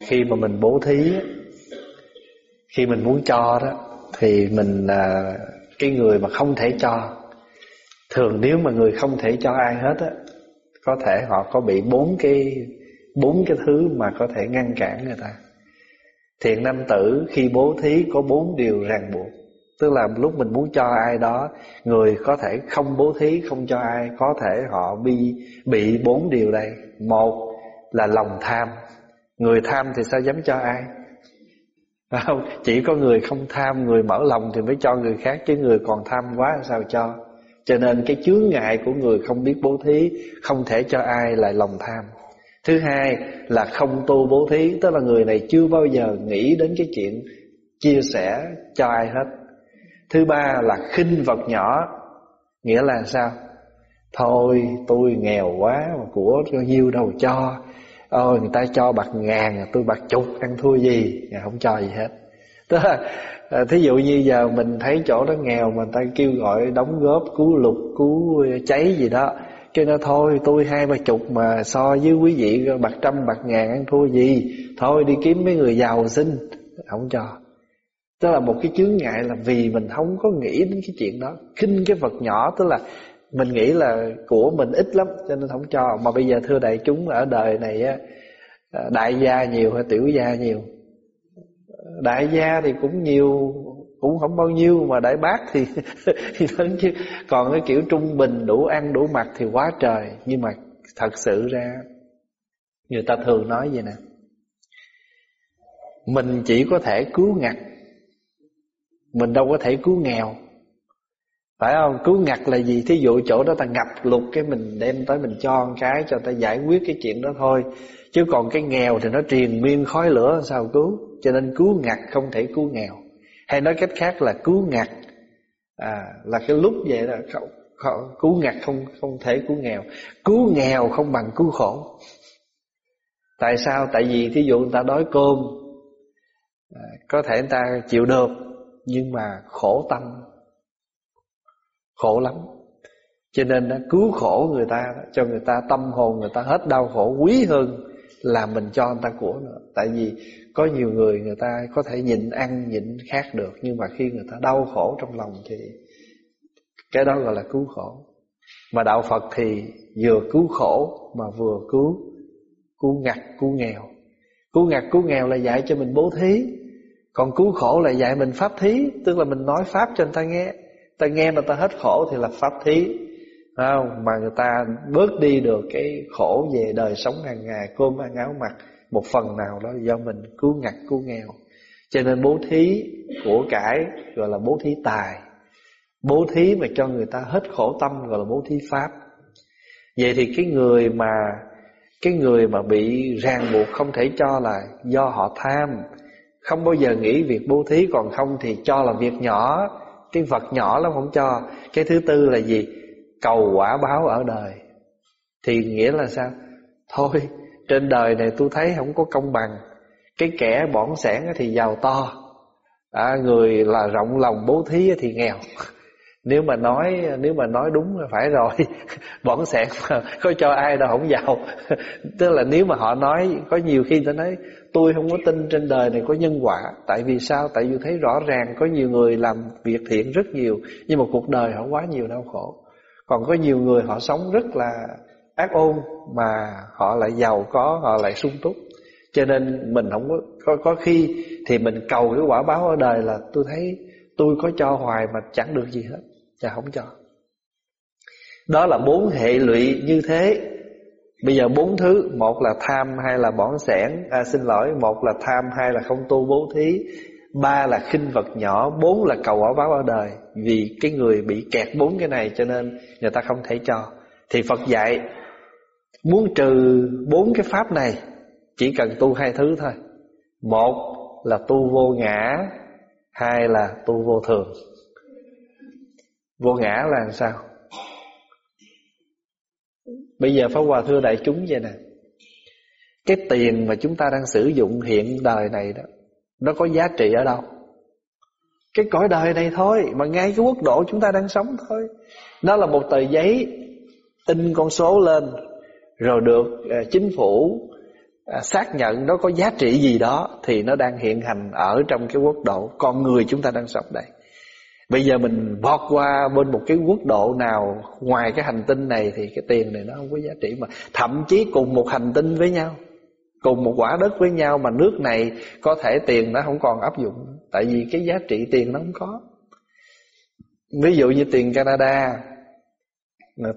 khi mà mình bố thí khi mình muốn cho đó, thì mình là cái người mà không thể cho, thường nếu mà người không thể cho ai hết á, có thể họ có bị bốn cái bốn cái thứ mà có thể ngăn cản người ta. Thiện nam tử khi bố thí có bốn điều ràng buộc, tức là lúc mình muốn cho ai đó, người có thể không bố thí, không cho ai, có thể họ bị bị bốn điều đây. Một là lòng tham người tham thì sao dám cho ai? Không? Chỉ có người không tham, người mở lòng thì mới cho người khác, chứ người còn tham quá sao cho? Cho nên cái chướng ngại của người không biết bố thí, không thể cho ai lại lòng tham. Thứ hai là không tu bố thí, tức là người này chưa bao giờ nghĩ đến cái chuyện chia sẻ cho ai hết. Thứ ba là khinh vật nhỏ, nghĩa là sao? Thôi, tôi nghèo quá mà của bao nhiêu đâu cho ôi, người ta cho bạc ngàn, tôi bạc chục, ăn thua gì? Dạ, không cho gì hết. Tức là à, thí dụ như giờ mình thấy chỗ đó nghèo mà người ta kêu gọi đóng góp, cứu lục cứu cháy gì đó cho nên thôi, tôi hai ba chục mà so với quý vị, bạc trăm, bạc ngàn, ăn thua gì? Thôi, đi kiếm mấy người giàu xin không cho. Tức là một cái chướng ngại là vì mình không có nghĩ đến cái chuyện đó. Khinh cái vật nhỏ, tức là mình nghĩ là của mình ít lắm, cho nên không cho. Mà bây giờ thưa đại chúng, ở đời này á à, đại gia nhiều hay tiểu gia nhiều? Đại gia thì cũng nhiều, cũng không bao nhiêu, mà đại bác thì thì lớn chứ. Còn cái kiểu trung bình, đủ ăn, đủ mặc thì quá trời. Nhưng mà thật sự ra, người ta thường nói vậy nè. Mình chỉ có thể cứu ngặt, mình đâu có thể cứu nghèo phải không? Cứu ngặt là gì? Thí dụ chỗ đó ta ngập lụt cái mình đem tới mình cho một cái cho ta giải quyết cái chuyện đó thôi. Chứ còn cái nghèo thì nó triền miên khói lửa sao cứu? Cho nên cứu ngặt không thể cứu nghèo. Hay nói cách khác là cứu ngặt à, là cái lúc vậy là không, không, cứu ngặt không không thể cứu nghèo. Cứu nghèo không bằng cứu khổ. Tại sao? Tại vì thí dụ người ta đói cơm à, có thể người ta chịu được nhưng mà khổ tâm khổ lắm. Cho nên nó cứu khổ người ta cho người ta tâm hồn người ta hết đau khổ quý hơn là mình cho người ta của nữa. Tại vì có nhiều người người ta có thể nhịn ăn, nhịn khác được, nhưng mà khi người ta đau khổ trong lòng thì cái đó gọi là cứu khổ. Mà đạo Phật thì vừa cứu khổ mà vừa cứu cứu ngặt, cứu nghèo. Cứu ngặt, cứu nghèo là dạy cho mình bố thí, còn cứu khổ là dạy mình pháp thí, tức là mình nói pháp cho người ta nghe ta nghe mà ta hết khổ thì là pháp thí. Không? Mà người ta bớt đi được cái khổ về đời sống hàng ngày, cơm ăn áo mặc, một phần nào đó do mình cứu ngặt, cứu nghèo. Cho nên bố thí của cải gọi là bố thí tài. Bố thí mà cho người ta hết khổ tâm gọi là bố thí pháp. Vậy thì cái người mà, cái người mà bị ràng buộc không thể cho là do họ tham, không bao giờ nghĩ việc bố thí còn không thì cho là việc nhỏ cái vật nhỏ lắm không cho. Cái thứ tư là gì? Cầu quả báo ở đời. Thì nghĩa là sao? Thôi trên đời này tôi thấy không có công bằng. Cái kẻ bỏng sẻn thì giàu to. À, người là rộng lòng bố thí thì nghèo. Nếu mà nói nếu mà nói đúng là phải rồi. Bỏng sẻn mà có cho ai đâu không giàu. Tức là nếu mà họ nói có nhiều khi ta nói tôi không có tin trên đời này có nhân quả. Tại vì sao? Tại vì thấy rõ ràng có nhiều người làm việc thiện rất nhiều nhưng mà cuộc đời họ quá nhiều đau khổ. Còn có nhiều người họ sống rất là ác ôn mà họ lại giàu có họ lại sung túc. Cho nên mình không có có, có khi thì mình cầu cái quả báo ở đời là tôi thấy tôi có cho hoài mà chẳng được gì hết và không cho. Đó là bốn hệ lụy như thế bây giờ bốn thứ một là tham hai là bỏng sẻn. À, xin lỗi một là tham hai là không tu bố thí. Ba là khinh vật nhỏ bốn là cầu quả báo ở đời. Vì cái người bị kẹt bốn cái này cho nên người ta không thể cho. Thì phật dạy muốn trừ bốn cái pháp này chỉ cần tu hai thứ thôi. Một là tu vô ngã hai là tu vô thường. Vô ngã là làm sao? Bây giờ pháp hòa thưa đại chúng vậy nè. Cái tiền mà chúng ta đang sử dụng hiện đời này đó, nó có giá trị ở đâu? Cái cõi đời này thôi, mà ngay cái quốc độ chúng ta đang sống thôi. Nó là một tờ giấy in con số lên, rồi được à, chính phủ à, xác nhận nó có giá trị gì đó, thì nó đang hiện hành ở trong cái quốc độ con người chúng ta đang sống đây bây giờ mình vọt qua bên một cái quốc độ nào, ngoài cái hành tinh này thì cái tiền này nó không có giá trị mà. Thậm chí cùng một hành tinh với nhau, cùng một quả đất với nhau mà nước này có thể tiền nó không còn áp dụng. Tại vì cái giá trị tiền nó không có. Ví dụ như tiền Canada,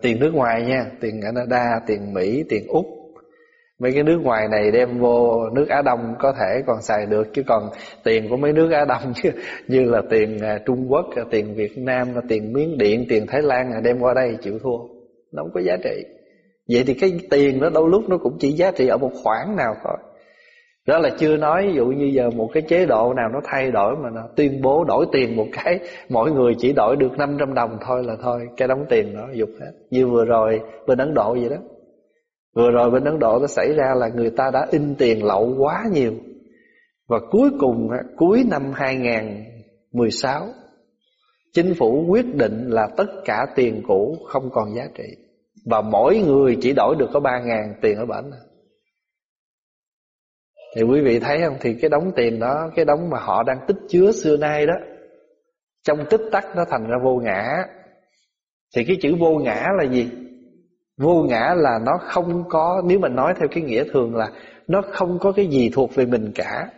tiền nước ngoài nha, tiền Canada, tiền Mỹ, tiền Úc mấy cái nước ngoài này đem vô nước Á Đông có thể còn xài được chứ còn tiền của mấy nước Á Đông chứ như là tiền à, Trung Quốc, à, tiền Việt Nam, à, tiền Miến Điện, tiền Thái Lan đem qua đây chịu thua, nó không có giá trị. Vậy thì cái tiền đó đâu lúc nó cũng chỉ giá trị ở một khoản nào thôi. Đó là chưa nói ví dụ như giờ một cái chế độ nào nó thay đổi mà nó tuyên bố đổi tiền một cái mỗi người chỉ đổi được 500 đồng thôi là thôi cái đóng tiền nó dục hết. Như vừa rồi bên Ấn Độ vậy đó. Vừa rồi bên Ấn Độ nó xảy ra là người ta đã in tiền lậu quá nhiều. Và cuối cùng cuối năm 2016 Chính phủ quyết định là tất cả tiền cũ không còn giá trị. Và mỗi người chỉ đổi được có 3 ngàn tiền ở bển. Thì quý vị thấy không? Thì cái đống tiền đó, Cái đống mà họ đang tích chứa xưa nay đó, Trong tích tắc nó thành ra vô ngã. Thì cái chữ vô ngã là gì? Vô ngã là nó không có Nếu mình nói theo cái nghĩa thường là Nó không có cái gì thuộc về mình cả.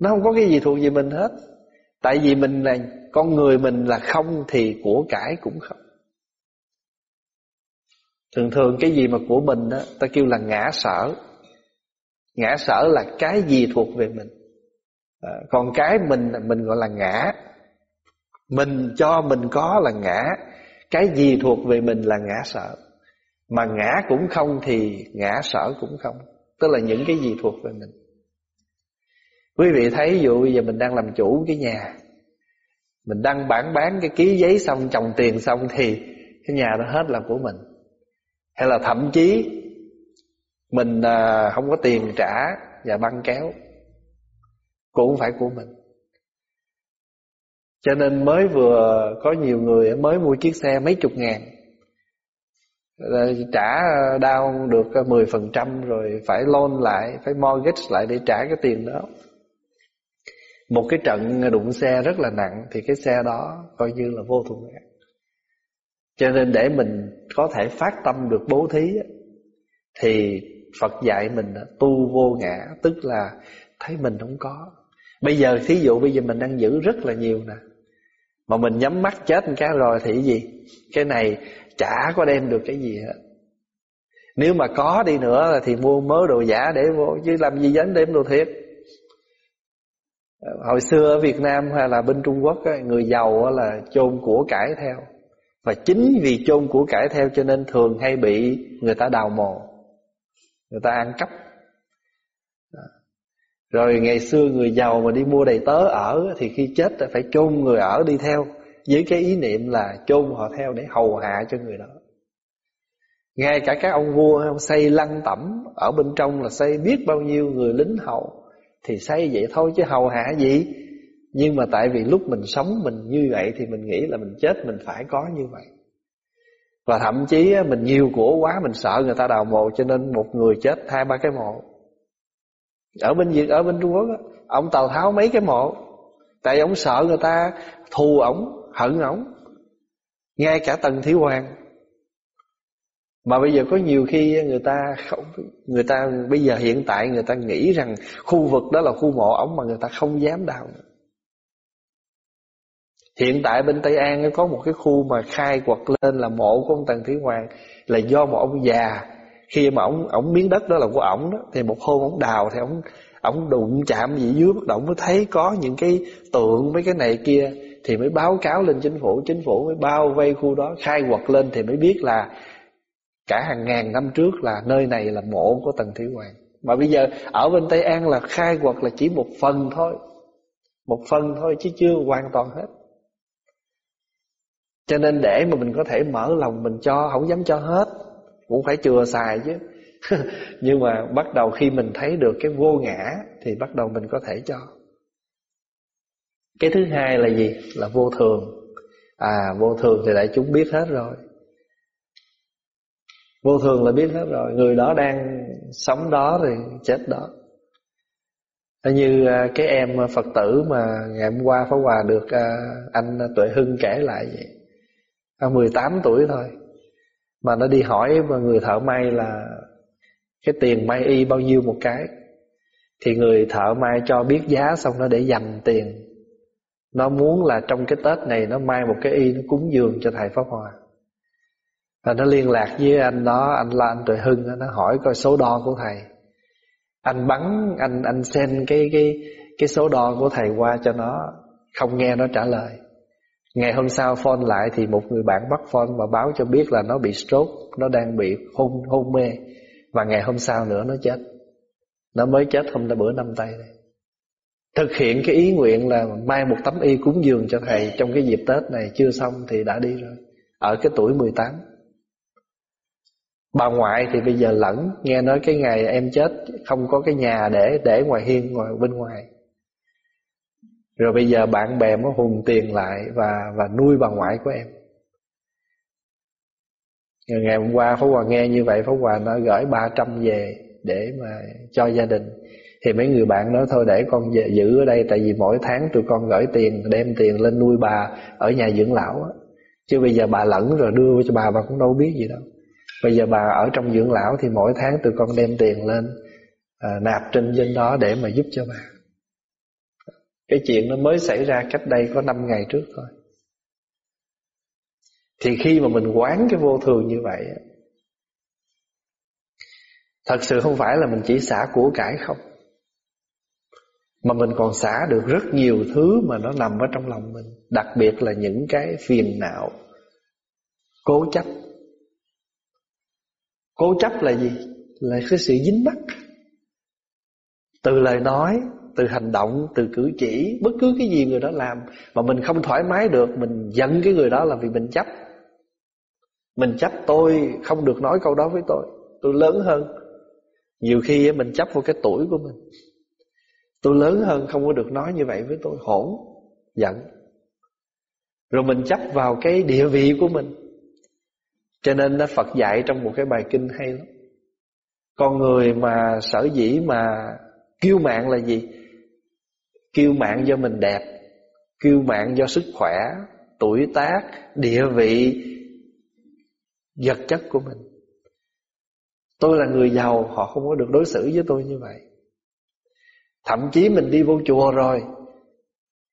Nó không có cái gì thuộc về mình hết. Tại vì mình là Con người mình là không Thì của cải cũng không. Thường thường cái gì mà của mình đó, Ta kêu là ngã sở. Ngã sở là cái gì thuộc về mình. À, Còn cái mình Mình gọi là ngã. Mình cho mình có là ngã cái gì thuộc về mình là ngã sợ. Mà ngã cũng không thì ngã sợ cũng không. Tức là những cái gì thuộc về mình. Quý vị thấy, ví dụ bây giờ mình đang làm chủ cái nhà, Mình đăng bản bán cái ký giấy xong trồng tiền xong thì Cái nhà đó hết là của mình. Hay là thậm chí Mình à, không có tiền trả Và băng kéo, Cũng phải của mình cho nên mới vừa có nhiều người mới mua chiếc xe mấy chục ngàn. Trả đau được 10% rồi phải loan lại, Phải mortgage lại để trả cái tiền đó. Một cái trận đụng xe rất là nặng Thì cái xe đó coi như là vô thùng ngã. Cho nên để mình có thể phát tâm được bố thí Thì Phật dạy mình tu vô ngã, Tức là thấy mình không có. Bây giờ thí dụ bây giờ mình đang giữ rất là nhiều nè mà mình nhắm mắt chết một cái rồi thì cái gì? Cái này chả có đem được cái gì hết. Nếu mà có đi nữa thì mua mớ đồ giả để vô, Chứ làm gì dám đem đồ thiệt. Hồi xưa ở Việt Nam hay là bên Trung Quốc Người giàu là chôn của cải theo. Và chính vì chôn của cải theo cho nên thường hay bị người ta đào mồ, Người ta ăn cắp rồi ngày xưa người giàu mà đi mua đầy tớ ở Thì khi chết phải chôn người ở đi theo, Với cái ý niệm là chôn họ theo để hầu hạ cho người đó. Ngay cả các ông vua, ông xây lăng tẩm Ở bên trong là xây biết bao nhiêu người lính hầu Thì xây vậy thôi chứ hầu hạ gì. Nhưng mà tại vì lúc mình sống mình như vậy Thì mình nghĩ là mình chết, mình phải có như vậy. Và thậm chí mình nhiều của quá, Mình sợ người ta đào mộ Cho nên một người chết, hai ba cái mộ ở bên Việt ở bên Trung Quốc đó, ông Tào Tháo mấy cái mộ tại ông sợ người ta thù ổng hận ổng ngay cả Tần Thiếu Hoàng mà bây giờ có nhiều khi người ta không người ta bây giờ hiện tại người ta nghĩ rằng khu vực đó là khu mộ ổng mà người ta không dám đào nữa. Hiện tại bên Tây An có một cái khu mà khai quật lên là mộ của ông Tần thiếu Hoàng là do một ông già khi mà ông ông miếng đất đó là của ổng đó, thì một hôm ông đào thì ông ông đụng chạm gì dưới bất động mới thấy có những cái tượng mấy cái này kia, thì mới báo cáo lên chính phủ. Chính phủ mới bao vây khu đó, khai quật lên thì mới biết là cả hàng ngàn năm trước là nơi này là mộ của tần thủy hoàng. Mà bây giờ ở bên tây an là khai quật là chỉ một phần thôi, một phần thôi chứ chưa hoàn toàn hết. Cho nên để mà mình có thể mở lòng mình cho, không dám cho hết cũng phải chừa xài chứ. Nhưng mà bắt đầu khi mình thấy được cái vô ngã thì bắt đầu mình có thể cho. Cái thứ hai là gì? Là vô thường. À vô thường thì đại chúng biết hết rồi. Vô thường là biết hết rồi. Người đó đang sống đó thì chết đó. Như à, cái em Phật tử mà ngày hôm qua phó Hòa được à, anh Tuệ Hưng kể lại vậy. À, 18 tuổi thôi. Mà nó đi hỏi mà người thợ may là cái tiền may y bao nhiêu một cái. Thì người thợ may cho biết giá xong nó để dành tiền. Nó muốn là trong cái Tết này nó may một cái y nó cúng dường cho thầy Pháp Hòa. Và nó liên lạc với anh đó, anh là anh Tuệ Hưng, nó hỏi coi số đo của thầy anh bắn anh anh send cái cái cái số đo của thầy qua cho nó không nghe nó trả lời ngày hôm sau phone lại thì một người bạn bắt phone và báo cho biết là nó bị stroke, nó đang bị hôn hôn mê. Và ngày hôm sau nữa nó chết. Nó mới chết hôm bữa năm tay này thực hiện cái ý nguyện là mang một tấm y cúng dường cho thầy trong cái dịp Tết này chưa xong thì đã đi rồi. Ở cái tuổi 18 Bà ngoại thì bây giờ lẫn, Nghe nói cái ngày em chết Không có cái nhà để để ngoài hiên, ngoài, bên ngoài. Rồi bây giờ bạn bè mới hùng tiền lại Và và nuôi bà ngoại của em. Rồi Ngày hôm qua Pháp Hòa nghe như vậy Pháp Hòa nó gửi 300 về Để mà cho gia đình. Thì mấy người bạn nói thôi để con về giữ ở đây Tại vì mỗi tháng tụi con gửi tiền Đem tiền lên nuôi bà Ở nhà dưỡng lão á. Chứ bây giờ bà lẫn rồi đưa cho bà Bà cũng đâu biết gì đâu. Bây giờ bà ở trong dưỡng lão Thì mỗi tháng tụi con đem tiền lên à, Nạp trên danh đó để mà giúp cho bà. Cái chuyện nó mới xảy ra cách đây có 5 ngày trước thôi. Thì khi mà mình quán cái vô thường như vậy Thật sự không phải là mình chỉ xả của cải không, Mà mình còn xả được rất nhiều thứ mà nó nằm ở trong lòng mình, Đặc biệt là những cái phiền não, Cố chấp. Cố chấp là gì? Là cái sự dính mắc. Từ lời nói từ hành động, từ cử chỉ Bất cứ cái gì người đó làm Mà mình không thoải mái được Mình giận cái người đó là vì mình chấp. Mình chấp tôi không được nói câu đó với tôi. Tôi lớn hơn. Nhiều khi mình chấp vào cái tuổi của mình. Tôi lớn hơn không có được nói như vậy với tôi. Hỗn, giận. Rồi mình chấp vào cái địa vị của mình. Cho nên Phật dạy trong một cái bài kinh hay lắm. Con người mà sở dĩ mà kiêu mạn là gì? Kiêu mạng do mình đẹp Kiêu mạng do sức khỏe, Tuổi tác, Địa vị, Vật chất của mình. Tôi là người giàu, Họ không có được đối xử với tôi như vậy. Thậm chí mình đi vô chùa rồi,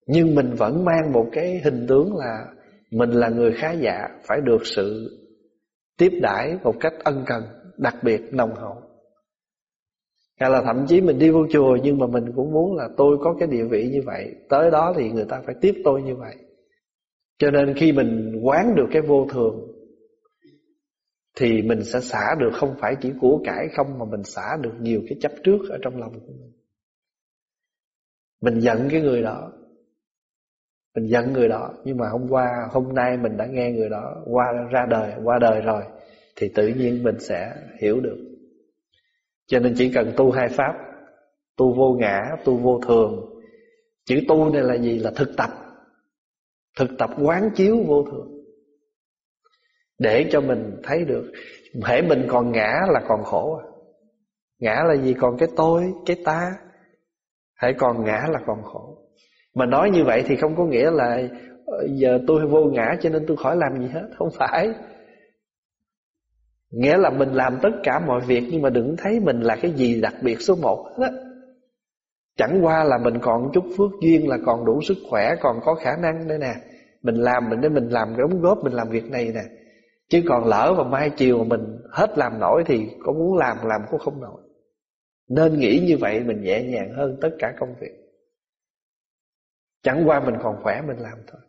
Nhưng mình vẫn mang một cái hình tướng là Mình là người khá giả, Phải được sự tiếp đãi một cách ân cần, đặc biệt nồng hậu hay là thậm chí mình đi vô chùa, nhưng mà mình cũng muốn là tôi có cái địa vị như vậy. Tới đó thì người ta phải tiếp tôi như vậy. Cho nên khi mình quán được cái vô thường, thì mình sẽ xả được, không phải chỉ của cải không, mà mình xả được nhiều cái chấp trước ở trong lòng của mình. Mình giận cái người đó. Mình giận người đó. Nhưng mà hôm qua, hôm nay mình đã nghe người đó qua ra đời, qua đời rồi, thì tự nhiên mình sẽ hiểu được cho nên chỉ cần tu hai pháp, tu vô ngã, tu vô thường. Chữ tu này là gì? Là thực tập. Thực tập quán chiếu vô thường. Để cho mình thấy được. Hễ mình còn ngã là còn khổ à. ngã là gì? Còn cái tôi, cái ta. Hãy còn ngã là còn khổ. Mà nói như vậy thì không có nghĩa là ờ, Giờ tôi vô ngã cho nên tôi khỏi làm gì hết. Không phải. Nghĩa là mình làm tất cả mọi việc Nhưng mà đừng thấy mình là cái gì đặc biệt số một hết Chẳng qua là mình còn chút phước duyên, Là còn đủ sức khỏe, Còn có khả năng đây nè. Mình làm mình để mình làm cái đóng góp, Mình làm việc này nè. Chứ còn lỡ mà mai chiều mà mình hết làm nổi Thì có muốn làm làm cũng không nổi. Nên nghĩ như vậy mình nhẹ nhàng hơn tất cả công việc. Chẳng qua mình còn khỏe mình làm thôi.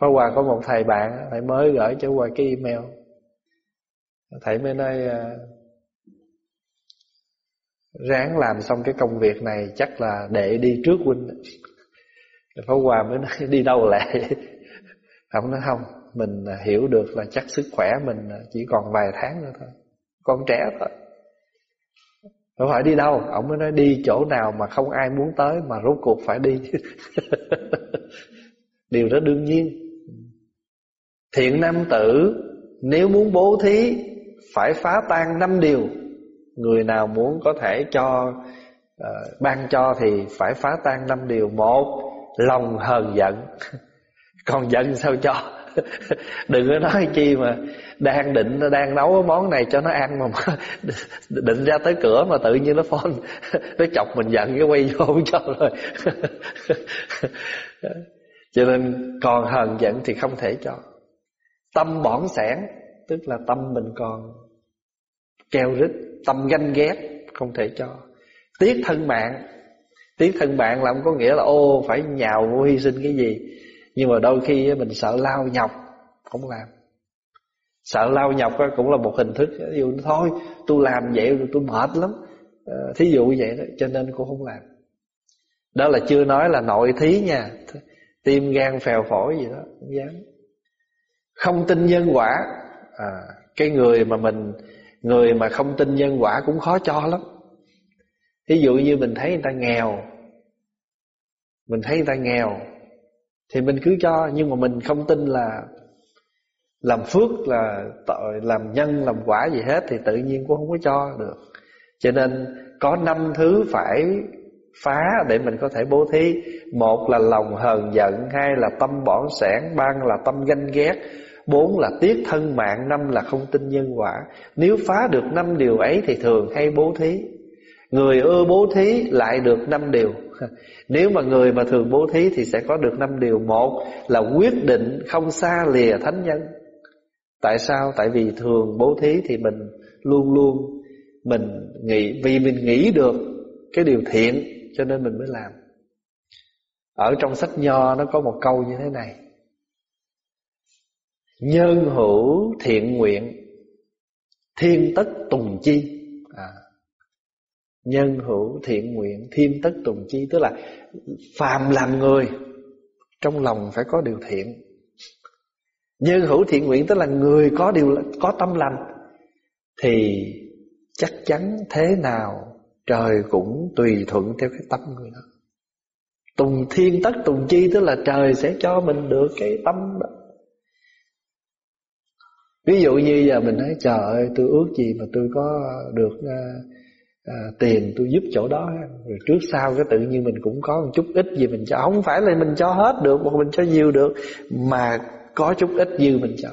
Phá Hòa có một thầy bạn Thầy mới gửi cho qua cái email. Thầy mới nói Ráng làm xong cái công việc này Chắc là để đi trước huynh. Pháp Hòa mới nói, đi đâu lại Ông nói không, Mình ờ, hiểu được là chắc sức khỏe mình ờ, Chỉ còn vài tháng nữa thôi. Con trẻ thôi. Không phải đi đâu? Ông mới nói, đi chỗ nào mà không ai muốn tới Mà rốt cuộc phải đi. Điều đó đương nhiên. Thiện nam tử, Nếu muốn bố thí phải phá tan năm điều. Người nào muốn có thể cho uh, ban cho thì phải phá tan năm điều. Một lòng hờn giận. Còn giận sao cho? Đừng có nói chi mà đang định nó đang nấu cái món này cho nó ăn mà định ra tới cửa mà tự nhiên nó phone nó chọc mình giận cái quay vô cho rồi. Cho nên còn hờn giận thì không thể cho. Tâm bỏng sẻn tức là tâm mình còn keo rít tâm ganh ghét không thể cho. Tiếc thân bạn. Tiếc thân bạn là không có nghĩa là ô phải nhào vô hy sinh cái gì. Nhưng mà đôi khi mình sợ lao nhọc không làm. Sợ lao nhọc cũng là một hình thức. Ví dụ thôi tôi làm vậy tôi mệt lắm. Ờ, thí dụ vậy đó cho nên cô không làm. Đó là chưa nói là nội thí nha. Tim gan phèo phổi gì đó không dám. Không tin nhân quả. À, cái người mà mình người mà không tin nhân quả cũng khó cho lắm. Ví dụ như mình thấy người ta nghèo, mình thấy người ta nghèo, thì mình cứ cho, nhưng mà mình không tin là làm phước, là tội, làm nhân, làm quả gì hết thì tự nhiên cũng không có cho được. Cho nên có năm thứ phải phá để mình có thể bố thí. Một là lòng hờn giận, hai là tâm bỏng sẻn, ba là tâm ganh ghét bốn là tiếc thân mạng, năm là không tin nhân quả. Nếu phá được năm điều ấy thì thường hay bố thí. Người ưa bố thí lại được năm điều. Nếu mà người mà thường bố thí thì sẽ có được năm điều. Một là quyết định không xa lìa thánh nhân. Tại sao? Tại vì thường bố thí thì mình luôn luôn mình nghĩ, vì mình nghĩ được cái điều thiện cho nên mình mới làm. Ở trong sách nho nó có một câu như thế này nhân hữu thiện nguyện thiên tất tùng chi. À, nhân hữu thiện nguyện thiên tất tùng chi tức là phàm làm người trong lòng phải có điều thiện. Nhân hữu thiện nguyện tức là người có điều có tâm lành thì chắc chắn thế nào trời cũng tùy thuận theo cái tâm người đó. Tùng thiên tất tùng chi tức là trời sẽ cho mình được cái tâm đó ví dụ như giờ mình nói trời ơi tôi ước gì mà tôi có được à, à, tiền tôi giúp chỗ đó. Rồi trước sau cái tự nhiên mình cũng có một chút ít gì mình cho không phải là mình cho hết được hoặc mình cho nhiều được mà có chút ít dư mình cho.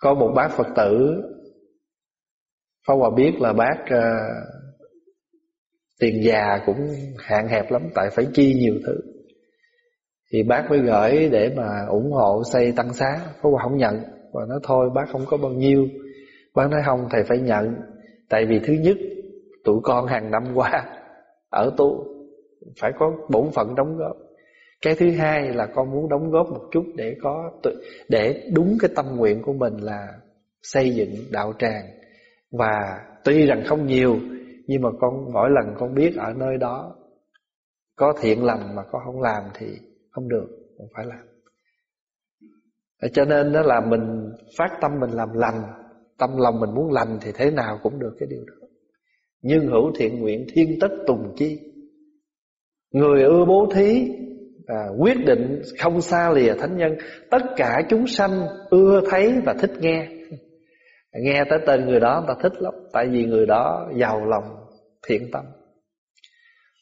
Có một bác phật tử Pháp Hòa biết là bác à, tiền già cũng hạn hẹp lắm tại phải chi nhiều thứ. Thì bác mới gửi để mà ủng hộ xây tăng xá. Pháp Hòa không nhận và nói, thôi, bác không có bao nhiêu. Bác nói, không, thầy phải nhận. Tại vì thứ nhất, tụi con hàng năm qua ở tu, phải có bổn phận đóng góp. Cái thứ hai là con muốn đóng góp một chút để có để đúng cái tâm nguyện của mình là xây dựng đạo tràng. Và tuy rằng không nhiều, nhưng mà con, mỗi lần con biết ở nơi đó, có thiện lành mà con không làm thì không được, không phải làm cho nên đó là mình phát tâm mình làm lành tâm lòng mình muốn lành thì thế nào cũng được cái điều đó. Nhưng hữu thiện nguyện thiên tất tùng chi. Người ưa bố thí à, quyết định không xa lìa thánh nhân tất cả chúng sanh ưa thấy và thích nghe. Nghe tới tên người đó người ta thích lắm tại vì người đó giàu lòng thiện tâm.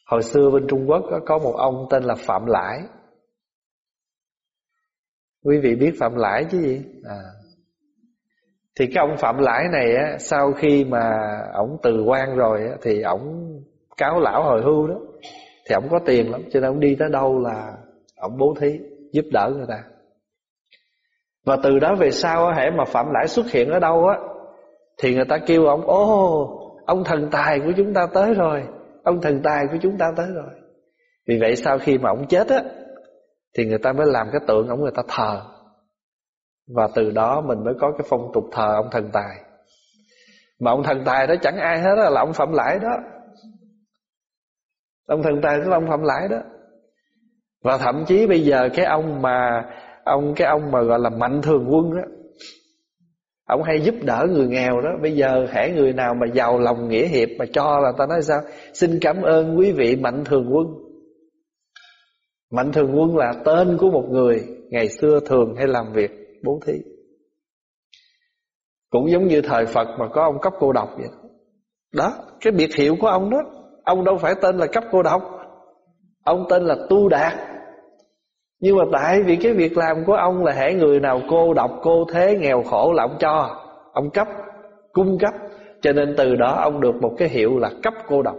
Hồi xưa bên trung quốc có một ông tên là phạm lãi quý vị biết phạm lãi chứ gì? À. Thì cái ông phạm lãi này á, sau khi mà ổng từ quan rồi á, thì ổng cáo lão hồi hưu đó. Thì ổng có tiền lắm, cho nên ổng đi tới đâu là ổng bố thí, giúp đỡ người ta. Và từ đó về sau hễ mà phạm lãi xuất hiện ở đâu á, thì người ta kêu ổng, ô, ông thần tài của chúng ta tới rồi, ông thần tài của chúng ta tới rồi. Vì vậy sau khi mà ổng chết á thì người ta mới làm cái tượng ông người ta thờ. Và từ đó mình mới có cái phong tục thờ ông thần tài. Mà ông thần tài đó chẳng ai hết là ông phạm lãi đó. Ông thần tài là ông phạm lãi đó. Và thậm chí bây giờ cái ông mà, ông, cái ông mà gọi là mạnh thường quân đó ông hay giúp đỡ người nghèo đó. Bây giờ hễ người nào mà giàu lòng nghĩa hiệp mà cho là ta nói sao? Xin cảm ơn quý vị mạnh thường quân mạnh thường quân là tên của một người ngày xưa thường hay làm việc, bố thí. Cũng giống như thời Phật mà có ông cấp cô độc vậy đó. Cái biệt hiệu của ông đó, ông đâu phải tên là cấp cô độc. Ông tên là tu đạt. Nhưng mà tại vì cái việc làm của ông là hệ người nào cô độc, cô thế, nghèo khổ là ông cho, ông cấp, cung cấp. Cho nên từ đó ông được một cái hiệu là cấp cô độc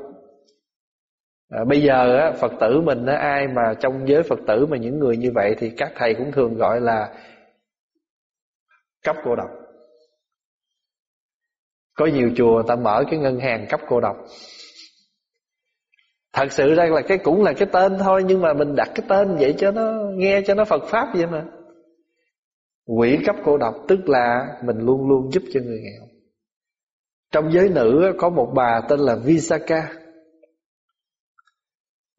à, bây giờ á, phật tử mình á, ai mà trong giới phật tử mà những người như vậy thì các thầy cũng thường gọi là cấp cô độc. Có nhiều chùa ta mở cái ngân hàng cấp cô độc. Thật sự ra là cái cũng là cái tên thôi Nhưng mà mình đặt cái tên vậy cho nó Nghe cho nó Phật Pháp vậy mà. Quỷ cấp cô độc Tức là mình luôn luôn giúp cho người nghèo. Trong giới nữ Có một bà tên là Visaka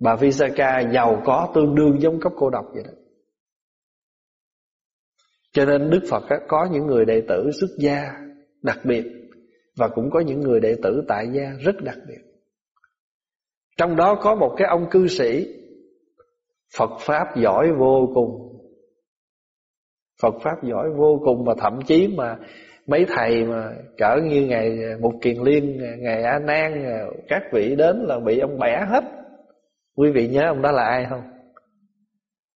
Bà Visaka giàu có tương đương giống cấp cô độc vậy đó. Cho nên Đức Phật có những người đệ tử xuất gia Đặc biệt Và cũng có những người đệ tử tại gia rất đặc biệt. Trong đó có một cái ông cư sĩ Phật Pháp giỏi vô cùng. Phật Pháp giỏi vô cùng Và thậm chí mà Mấy thầy mà cỡ như ngày Mục Kiền Liên, ngày A Nan Các vị đến là bị ông bẻ hết. Quý vị nhớ ông đó là ai không?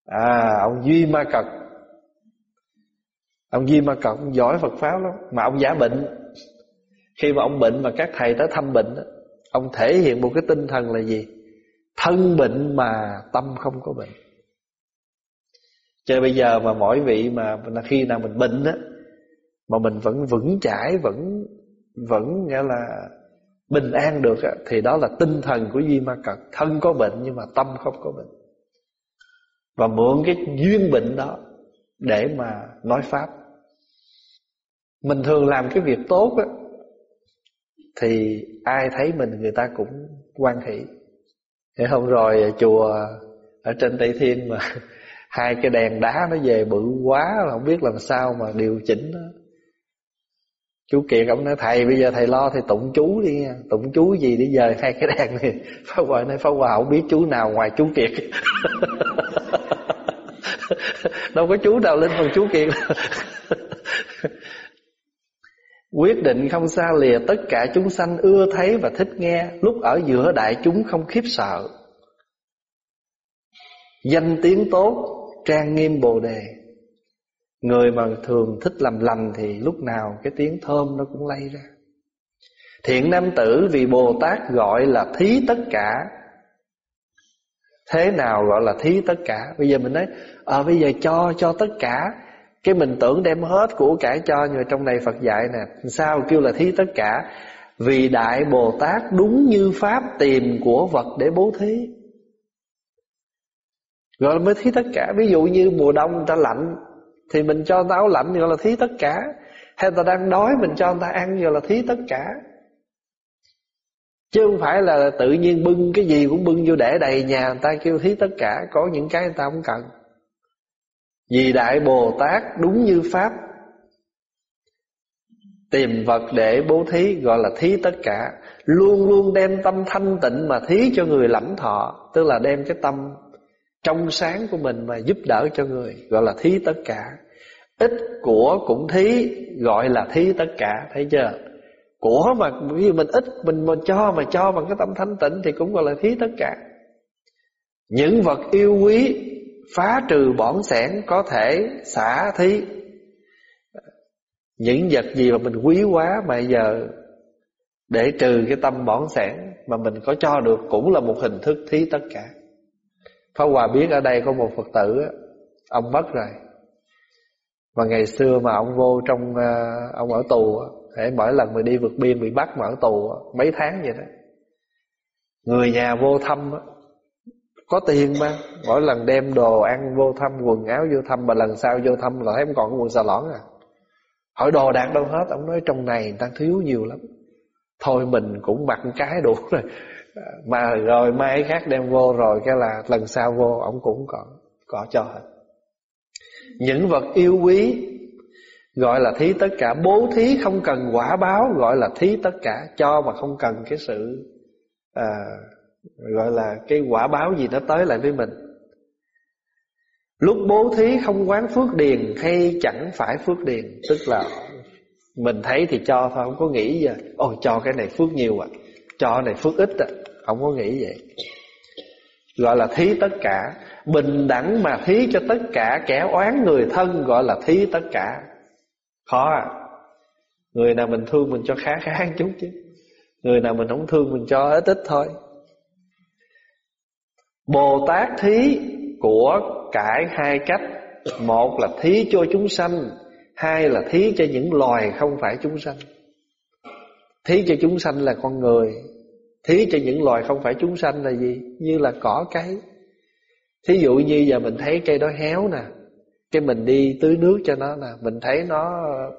À ông Duy Ma Cật. Ông Duy Ma Cật ông giỏi Phật Pháp lắm, Mà ông giả bệnh. Khi mà ông bệnh mà các thầy tới thăm bệnh Ông thể hiện một cái tinh thần là gì? Thân bệnh mà tâm không có bệnh. Cho bây giờ mà mỗi vị mà khi nào mình bệnh á, Mà mình vẫn vững chãi, Vẫn vẫn, nghĩa là bình an được á, Thì đó là tinh thần của Di Ma Cật. Thân có bệnh nhưng mà tâm không có bệnh. Và mượn cái duyên bệnh đó Để mà nói Pháp. Mình thường làm cái việc tốt á thì ai thấy mình người ta cũng quan hỷ. Thế hôm rồi chùa ở trên Tây Thiên mà hai cái đèn đá nó về bự quá là không biết làm sao mà điều chỉnh đó. Chú Kiệt ông nói thầy bây giờ thầy lo thì tụng chú đi nha Tụng chú gì để giờ hai cái đèn này. Pháp Hòa nói Pháp Hòa không biết chú nào ngoài chú Kiệt. Đâu có chú nào lên phần chú Kiệt. Quyết định không xa lìa tất cả chúng sanh ưa thấy và thích nghe Lúc ở giữa đại chúng không khiếp sợ. Danh tiếng tốt, trang nghiêm bồ đề. Người mà thường thích làm lành thì lúc nào cái tiếng thơm nó cũng lây ra. Thiện nam tử vì Bồ Tát gọi là thí tất cả. Thế nào gọi là thí tất cả? Bây giờ mình nói à, Bây giờ cho cho tất cả. Cái mình tưởng đem hết của cải cho Nhưng mà trong này Phật dạy nè Sao kêu là thí tất cả? Vì Đại Bồ Tát đúng như Pháp tìm của vật để bố thí. Gọi là mới thí tất cả. Ví dụ như mùa đông người ta lạnh thì mình cho người ta áo lạnh gọi là thí tất cả. Hay người ta đang đói, mình cho người ta ăn gọi là thí tất cả. Chứ không phải là tự nhiên bưng cái gì cũng bưng vô để đầy nhà Người ta kêu thí tất cả. Có những cái người ta không cần. Vì Đại Bồ Tát đúng như Pháp. Tìm vật để bố thí gọi là thí tất cả. Luôn luôn đem tâm thanh tịnh mà thí cho người lãnh thọ, Tức là đem cái tâm trong sáng của mình mà giúp đỡ cho người, Gọi là thí tất cả. Ít của cũng thí, gọi là thí tất cả, Thấy chưa? Của mà ví mình ít, mình mà cho mà cho bằng cái tâm thanh tịnh Thì cũng gọi là thí tất cả. Những vật yêu quý phá trừ bỏng sẻn có thể xả thí. Những vật gì mà mình quý quá mà giờ để trừ cái tâm bỏng sẻn mà mình có cho được cũng là một hình thức thí tất cả. Pháp Hòa biết ở đây có một Phật tử ông mất rồi. Mà ngày xưa mà ông vô trong ờ, ông ở tù Để mỗi lần mà đi vượt biên bị bắt mà ở tù mấy tháng vậy đó. Người nhà vô thăm có tiền mà, Mỗi lần đem đồ ăn vô thăm, Quần áo vô thăm, Mà lần sau vô thăm là thấy không còn quần xà lõn à. Hỏi đồ đạc đâu hết, Ông nói trong này người ta thiếu nhiều lắm. Thôi mình cũng mặc cái đủ rồi mà rồi mai khác đem vô rồi Cái là lần sau vô Ông cũng còn có cho hết. Những vật yêu quý Gọi là thí tất cả Bố thí không cần quả báo Gọi là thí tất cả Cho mà không cần cái sự à, Gọi là cái quả báo gì nó tới lại với mình. Lúc bố thí không quán phước điền Hay chẳng phải phước điền Tức là Mình thấy thì cho thôi Không có nghĩ gì. Ôi cho cái này phước nhiều à Cho cái này phước ít à. Không có nghĩ vậy. Gọi là thí tất cả. Bình đẳng mà thí cho tất cả, Kẻ oán người thân gọi là thí tất cả. Khó à. Người nào mình thương mình cho khá khá một chút chứ. Người nào mình không thương mình cho ít ít thôi. Bồ Tát thí của cải hai cách. Một là thí cho chúng sanh, Hai là thí cho những loài không phải chúng sanh. Thí cho chúng sanh là con người. Thí cho những loài không phải chúng sanh là gì? Như là cỏ cây Thí dụ như giờ mình thấy cây đó héo nè, Cái mình đi tưới nước cho nó nè, Mình thấy nó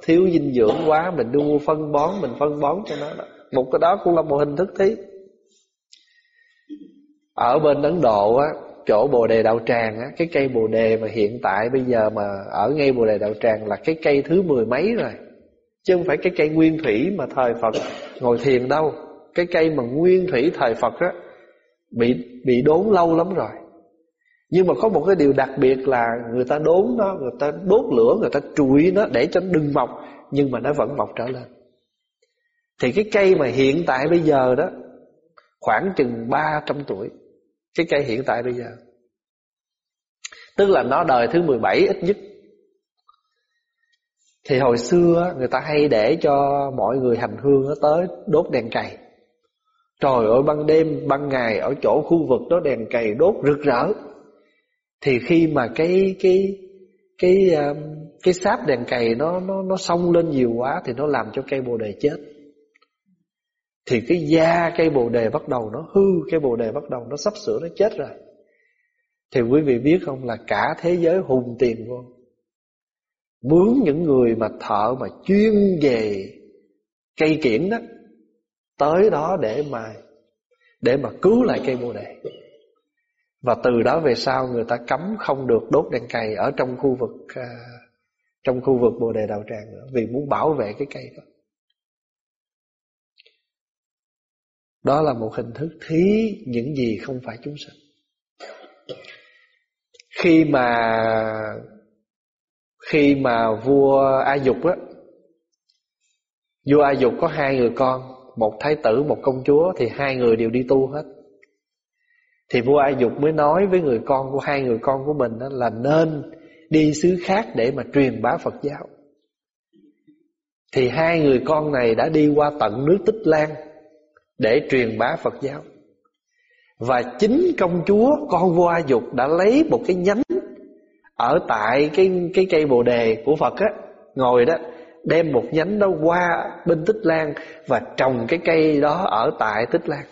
thiếu dinh dưỡng quá, Mình đưa phân bón, Mình phân bón cho nó Một cái đó cũng là một hình thức thí. Ở bên Ấn Độ á, chỗ bồ đề đạo tràng á, cái cây bồ đề mà hiện tại bây giờ mà ở ngay bồ đề đạo tràng là cái cây thứ mười mấy rồi. Chứ không phải cái cây nguyên thủy mà thời phật ngồi thiền đâu cái cây mà nguyên thủy thời phật á, bị bị đốn lâu lắm rồi. Nhưng mà có một cái điều đặc biệt là người ta đốn nó, người ta đốt lửa, người ta trụi nó để cho nó đừng mọc, nhưng mà nó vẫn mọc trở lên. Thì cái cây mà hiện tại bây giờ đó, khoảng chừng 300 tuổi, cái cây hiện tại bây giờ. Tức là nó đời thứ 17 ít nhất. Thì hồi xưa người ta hay để cho mọi người hành hương nó tới đốt đèn cày. Trời ơi ban đêm, ban ngày ở chỗ khu vực đó đèn cày đốt rực rỡ. Thì khi mà cái cái cái cái cái sáp đèn cày nó nó nó xông lên nhiều quá thì nó làm cho cây bồ đề chết. Thì cái da cây bồ đề bắt đầu nó hư Cây bồ đề bắt đầu nó sắp sửa nó chết rồi. Thì quý vị biết không là cả thế giới hùng tiền vô. Mướn những người mà thợ mà chuyên về cây kiển đó Tới đó để mà Để mà cứu lại cây bồ đề. Và từ đó về sau người ta cấm không được đốt đèn cày Ở trong khu vực à, Trong khu vực bồ đề đạo tràng nữa, Vì muốn bảo vệ cái cây đó. Đó là một hình thức thí những gì không phải chúng sanh. Khi mà Khi mà vua A Dục á, Vua A Dục có hai người con một thái tử, một công chúa Thì hai người đều đi tu hết. Thì vua A Dục mới nói với người con của hai người con của mình đó Là nên đi xứ khác để mà truyền bá Phật giáo. Thì hai người con này đã đi qua tận nước Tích Lan để truyền bá Phật giáo. Và chính công chúa con vua A Dục đã lấy một cái nhánh ở tại cái cái cây Bồ đề của Phật á, ngồi đó đem một nhánh đó qua bên Tích Lan và trồng cái cây đó ở tại Tích Lan.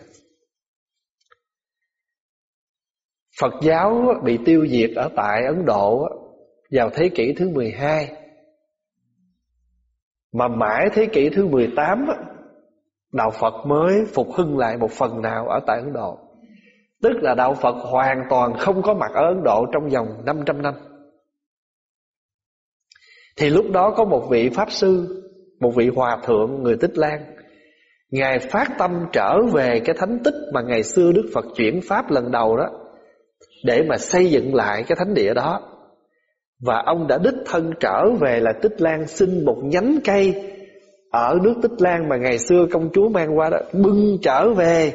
Phật giáo bị tiêu diệt ở tại Ấn Độ vào thế kỷ thứ 12 Mà mãi thế kỷ thứ 18 đạo Phật mới phục hưng lại một phần nào ở tại Ấn Độ. Tức là đạo Phật hoàn toàn không có mặt ở Ấn Độ trong vòng 500 năm. Thì lúc đó có một vị Pháp Sư, một vị Hòa Thượng người Tích Lan. Ngài phát tâm trở về cái thánh tích mà ngày xưa Đức Phật chuyển Pháp lần đầu đó. Để mà xây dựng lại cái thánh địa đó. Và ông đã đích thân trở về là Tích Lan xin một nhánh cây ở nước Tích Lan mà ngày xưa công chúa mang qua đó bưng trở về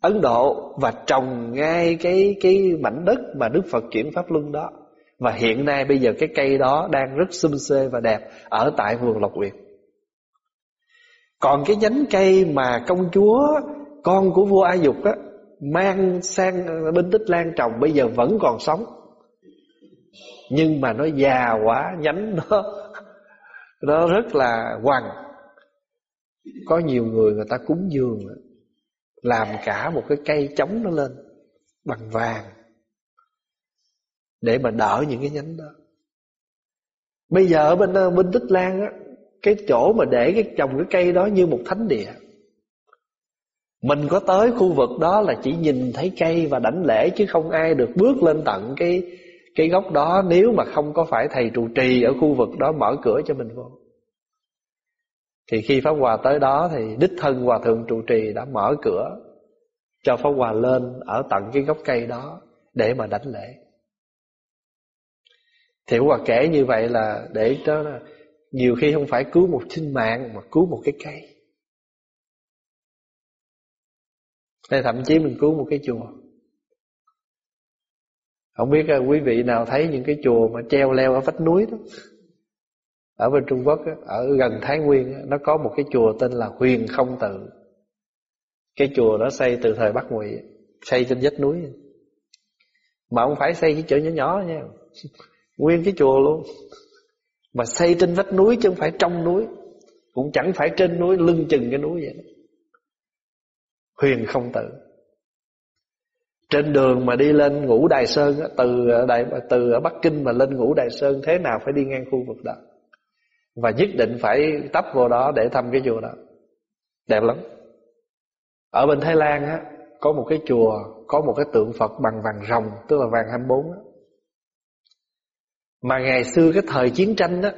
Ấn Độ và trồng ngay cái cái mảnh đất mà Đức Phật chuyển pháp luân đó. Và hiện nay bây giờ cái cây đó đang rất xum xê và đẹp ở tại vườn Lộc Uyển. Còn cái nhánh cây mà công chúa con của vua A Dục á mang sang bên Tích Lan trồng bây giờ vẫn còn sống. Nhưng mà nó già quá, nhánh nó nó rất là hoàng có nhiều người người ta cúng dường làm cả một cái cây chống nó lên bằng vàng để mà đỡ những cái nhánh đó bây giờ ở bên ờ, bên tích lan á, cái chỗ mà để cái trồng cái cây đó như một thánh địa mình có tới khu vực đó là chỉ nhìn thấy cây và đảnh lễ chứ không ai được bước lên tận cái cái gốc đó nếu mà không có phải thầy trụ trì ở khu vực đó mở cửa cho mình vô. Thì khi Pháp Hòa tới đó thì đích thân Hòa Thượng trụ trì đã mở cửa cho Pháp Hòa lên ở tận cái gốc cây đó để mà đánh lễ. Thì Hòa kể như vậy là để cho Nhiều khi không phải cứu một sinh mạng Mà cứu một cái cây. Hay thậm chí mình cứu một cái chùa. Không biết à, quý vị nào thấy những cái chùa Mà treo leo ở vách núi đó? Ở bên Trung Quốc Ở gần Thái Nguyên Nó có một cái chùa tên là Huyền Không Tự. Cái chùa đó xây từ thời Bắc Ngụy, Xây trên vách núi. Mà không phải xây cái chỗ nhỏ nhỏ nha. Nguyên cái chùa luôn. Mà xây trên vách núi chứ không phải trong núi. Cũng chẳng phải trên núi lưng chừng cái núi vậy đó. Huyền không tự. Trên đường mà đi lên ngũ Đài Sơn Từ Đài, từ ở Bắc Kinh mà lên ngũ Đài Sơn Thế nào phải đi ngang khu vực đó. Và nhất định phải tấp vô đó để thăm cái chùa đó. Đẹp lắm. Ở bên Thái Lan á Có một cái chùa Có một cái tượng Phật bằng vàng rồng Tức là vàng 24 á mà ngày xưa cái thời chiến tranh đó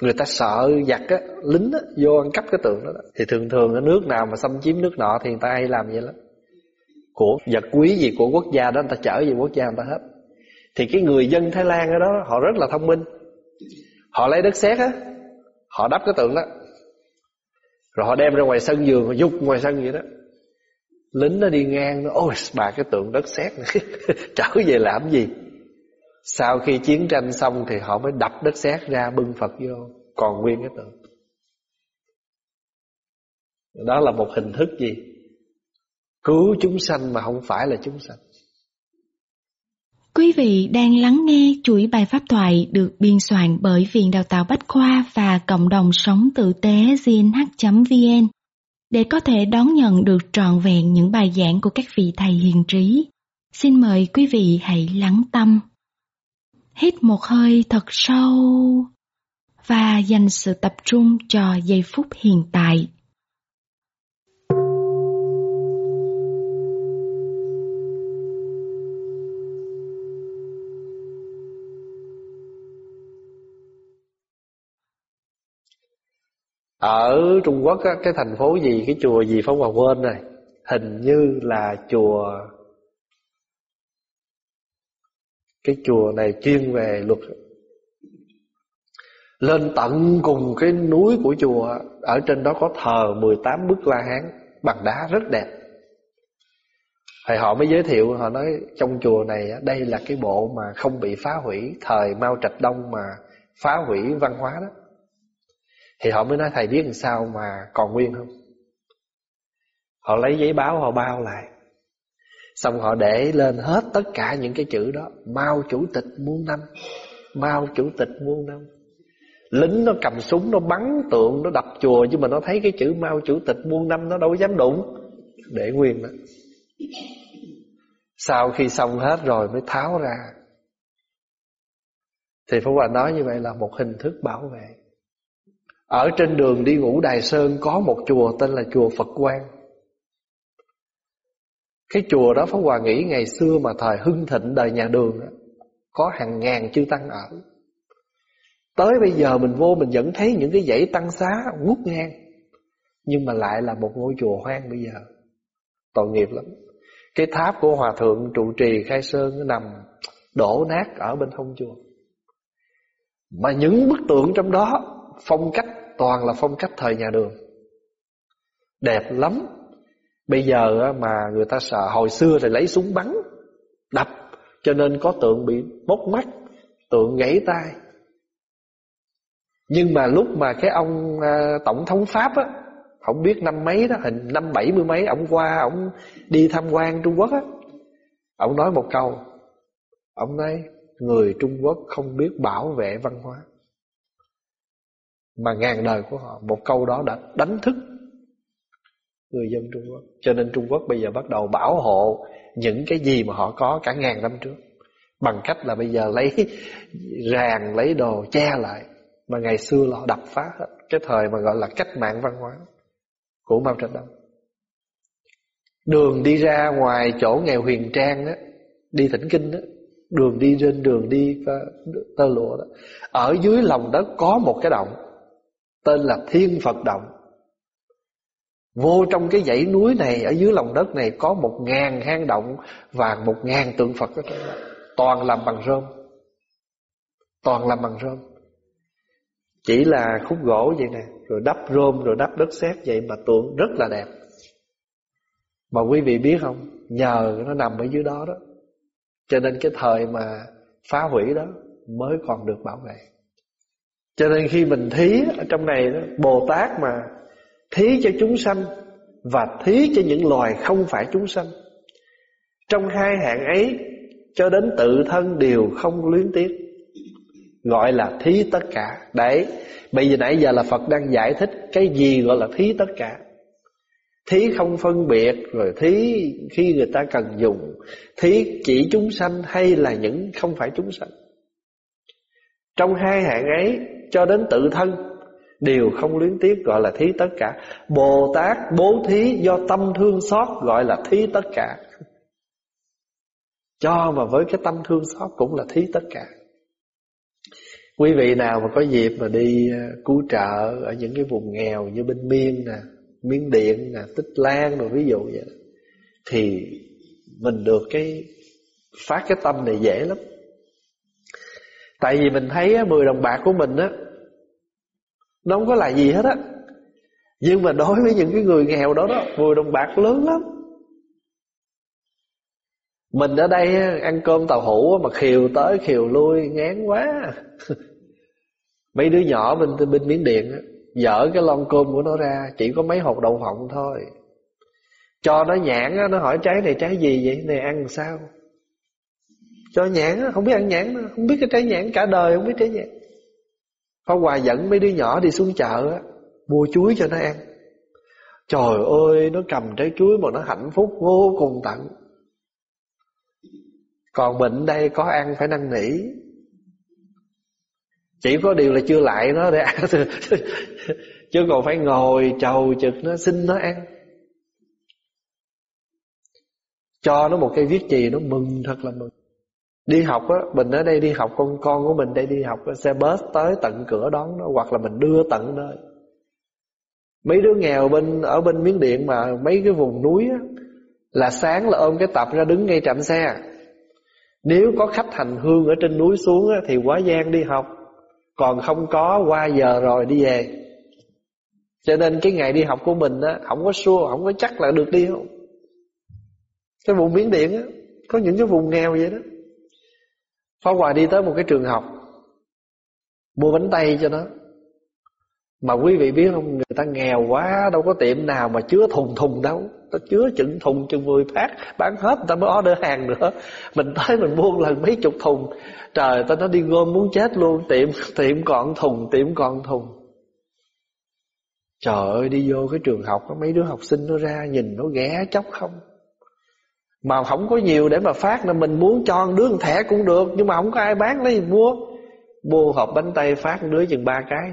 Người ta sợ giặc á, lính á, vô ăn cắp cái tượng đó, đó. Thì thường thường ở nước nào mà xâm chiếm nước nọ Thì người ta hay làm vậy lắm. Của vật quý gì của quốc gia đó Người ta chở về quốc gia người ta hết. Thì cái người dân Thái Lan ở đó Họ rất là thông minh. Họ lấy đất sét á Họ đắp cái tượng đó. Rồi họ đem ra ngoài sân giường Họ dục ngoài sân vậy đó. Lính nó đi ngang nó Ôi bà cái tượng đất sét Trở về làm gì? Sau khi chiến tranh xong thì họ mới đập đất sét ra, bưng Phật vô, Còn nguyên cái tượng. Đó là một hình thức gì? Cứu chúng sanh mà không phải là chúng sanh. Quý vị đang lắng nghe chuỗi bài pháp thoại được biên soạn bởi Viện Đào tạo Bách Khoa và Cộng đồng Sống Tử tế gnh.vn để có thể đón nhận được trọn vẹn những bài giảng của các vị thầy hiền trí. Xin mời quý vị hãy lắng tâm hít một hơi thật sâu và dành sự tập trung cho giây phút hiện tại. Ở Trung Quốc á, cái thành phố gì cái chùa gì Phong Hòa quên rồi. Hình như là chùa cái chùa này chuyên về luật. Lên tận cùng cái núi của chùa, Ở trên đó có thờ 18 bức La Hán, Bằng đá rất đẹp. Thầy họ mới giới thiệu, Họ nói trong chùa này Đây là cái bộ mà không bị phá hủy, Thời Mao Trạch Đông mà Phá hủy văn hóa đó. Thì họ mới nói, thầy biết làm sao mà còn nguyên không? Họ lấy giấy báo, họ bao lại. Xong họ để lên hết tất cả những cái chữ đó. Mao chủ tịch muôn năm. Mao chủ tịch muôn năm. Lính nó cầm súng, nó bắn tượng, Nó đập chùa nhưng mà nó thấy cái chữ Mao chủ tịch muôn năm Nó đâu dám đụng. Để nguyên đó. Sau khi xong hết rồi mới tháo ra. Thì Phú Hòa nói như vậy là một hình thức bảo vệ. Ở trên đường đi ngủ Đài Sơn Có một chùa tên là chùa Phật Quang cái chùa đó Pháp Hòa nghĩ ngày xưa mà thời hưng thịnh đời nhà đường Có hàng ngàn chư tăng ở. Tới bây giờ mình vô mình vẫn thấy những cái dãy tăng xá ngút ngang, Nhưng mà lại là một ngôi chùa hoang bây giờ. Tội nghiệp lắm. Cái tháp của Hòa Thượng trụ trì Khai Sơn nằm đổ nát ở bên hông chùa. Mà những bức tượng trong đó Phong cách toàn là phong cách thời nhà đường. Đẹp lắm. Bây giờ mà người ta sợ Hồi xưa thì lấy súng bắn Đập Cho nên có tượng bị mốc mắt Tượng gãy tay. Nhưng mà lúc mà cái ông à, Tổng thống Pháp á Không biết năm mấy đó Hình năm bảy mươi mấy Ông qua Ông đi tham quan Trung Quốc á Ông nói một câu Ông nói Người Trung Quốc không biết bảo vệ văn hóa. Mà ngàn đời của họ Một câu đó đã đánh thức người dân Trung Quốc. Cho nên Trung Quốc bây giờ bắt đầu bảo hộ những cái gì mà họ có cả ngàn năm trước. Bằng cách là bây giờ lấy ràng, lấy đồ che lại. Mà ngày xưa là họ đập phá hết. Cái thời mà gọi là cách mạng văn hóa của Mao Trạch Đông. Đường đi ra ngoài chỗ nghèo huyền trang đó, đi thỉnh kinh đó, đường đi trên đường đi tơ lụa đó. Ở dưới lòng đất có một cái động tên là Thiên Phật Động. Vô trong cái dãy núi này, Ở dưới lòng đất này có một ngàn hang động Và một ngàn tượng Phật. Ở trong đó Toàn làm bằng rơm. Toàn làm bằng rơm. Chỉ là khúc gỗ vậy nè, Rồi đắp rơm, rồi đắp đất sét vậy mà tượng rất là đẹp. Mà quý vị biết không, Nhờ nó nằm ở dưới đó đó. Cho nên cái thời mà phá hủy đó Mới còn được bảo vệ. Cho nên khi mình thí ở trong này đó, Bồ Tát mà Thí cho chúng sanh Và thí cho những loài không phải chúng sanh. Trong hai hạng ấy, Cho đến tự thân đều không luyến tiếc. Gọi là thí tất cả. Đấy, Bây giờ nãy giờ là Phật đang giải thích Cái gì gọi là thí tất cả. Thí không phân biệt, Rồi thí khi người ta cần dùng. Thí chỉ chúng sanh Hay là những không phải chúng sanh. Trong hai hạng ấy, Cho đến tự thân Đều không luyến tiếc gọi là thí tất cả. Bồ Tát bố thí do tâm thương xót Gọi là thí tất cả. Cho mà với cái tâm thương xót Cũng là thí tất cả. Quý vị nào mà có dịp mà đi ờ, cứu trợ ở những cái vùng nghèo như bên Miên nè, Miến Điện nè, Tích Lan rồi ví dụ vậy thì mình được cái phát cái tâm này dễ lắm. Tại vì mình thấy 10 đồng bạc của mình á nó không có là gì hết á. Nhưng mà đối với những cái người nghèo đó đó 10 đồng bạc lớn lắm Mình ở đây ăn cơm tàu hũ Mà khiều tới khiều lui ngán quá Mấy đứa nhỏ bên bên Miến Điện dở cái lon cơm của nó ra chỉ có mấy hột đậu phộng thôi. Cho nó nhãn á, nó hỏi trái này trái gì vậy? Này ăn sao? Cho nhãn á, không biết ăn nhãn không biết cái trái nhãn cả đời không biết trái nhãn. Pháp Hòa dẫn mấy đứa nhỏ đi xuống chợ á, mua chuối cho nó ăn. Trời ơi, nó cầm trái chuối mà nó hạnh phúc vô cùng tận. Còn bệnh đây có ăn phải năn nỉ chỉ có điều là chưa lại nó để ăn chứ còn phải ngồi chầu trực nó xin nó ăn cho nó một cây viết chì nó mừng thật là mừng đi học á mình ở đây đi học con con của mình đây đi học xe bus tới tận cửa đón nó hoặc là mình đưa tận nơi. Mấy đứa nghèo bên ở bên miếng điện mà mấy cái vùng núi á là sáng là ôm cái tập ra đứng ngay trạm xe. Nếu có khách hành hương ở trên núi xuống á, thì quá gian đi học. Còn không có qua giờ rồi đi về. Cho nên cái ngày đi học của mình á Không có xua, không có chắc là được đi không? Cái vùng Miến Điện á Có những cái vùng nghèo vậy đó. Pháp Hòa đi tới một cái trường học, Mua bánh tay cho nó. Mà quý vị biết không, Người ta nghèo quá, Đâu có tiệm nào mà chứa thùng thùng đâu. Ta chứa chừng thùng chừng 10 phát, Bán hết người ta mới order hàng nữa. Mình tới mình mua lần mấy chục thùng. Trời ta nó đi gom muốn chết luôn, Tiệm tiệm còn thùng, Tiệm còn thùng. Trời ơi, đi vô cái trường học Mấy đứa học sinh nó ra Nhìn nó ghé chóc không? Mà không có nhiều để mà phát nên Mình muốn cho đứa một thẻ cũng được Nhưng mà không có ai bán lấy mua. Mua hộp bánh tay phát đứa chừng ba cái.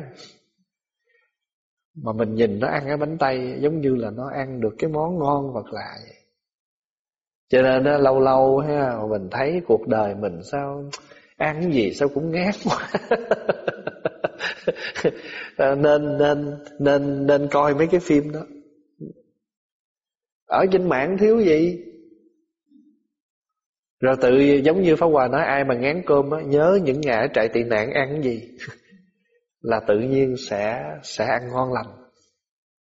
Mà mình nhìn nó ăn cái bánh tay Giống như là nó ăn được cái món ngon vật lạ vậy. Cho nên đó, lâu lâu ha mình thấy cuộc đời mình sao ăn cái gì sao cũng ngán quá. Nên nên nên nên coi mấy cái phim đó. Ở trên mạng thiếu gì? Rồi tự giống như Pháp Hòa nói ai mà ngán cơm á Nhớ những ngày ở trại tị nạn ăn cái gì? Là tự nhiên sẽ sẽ ăn ngon lành.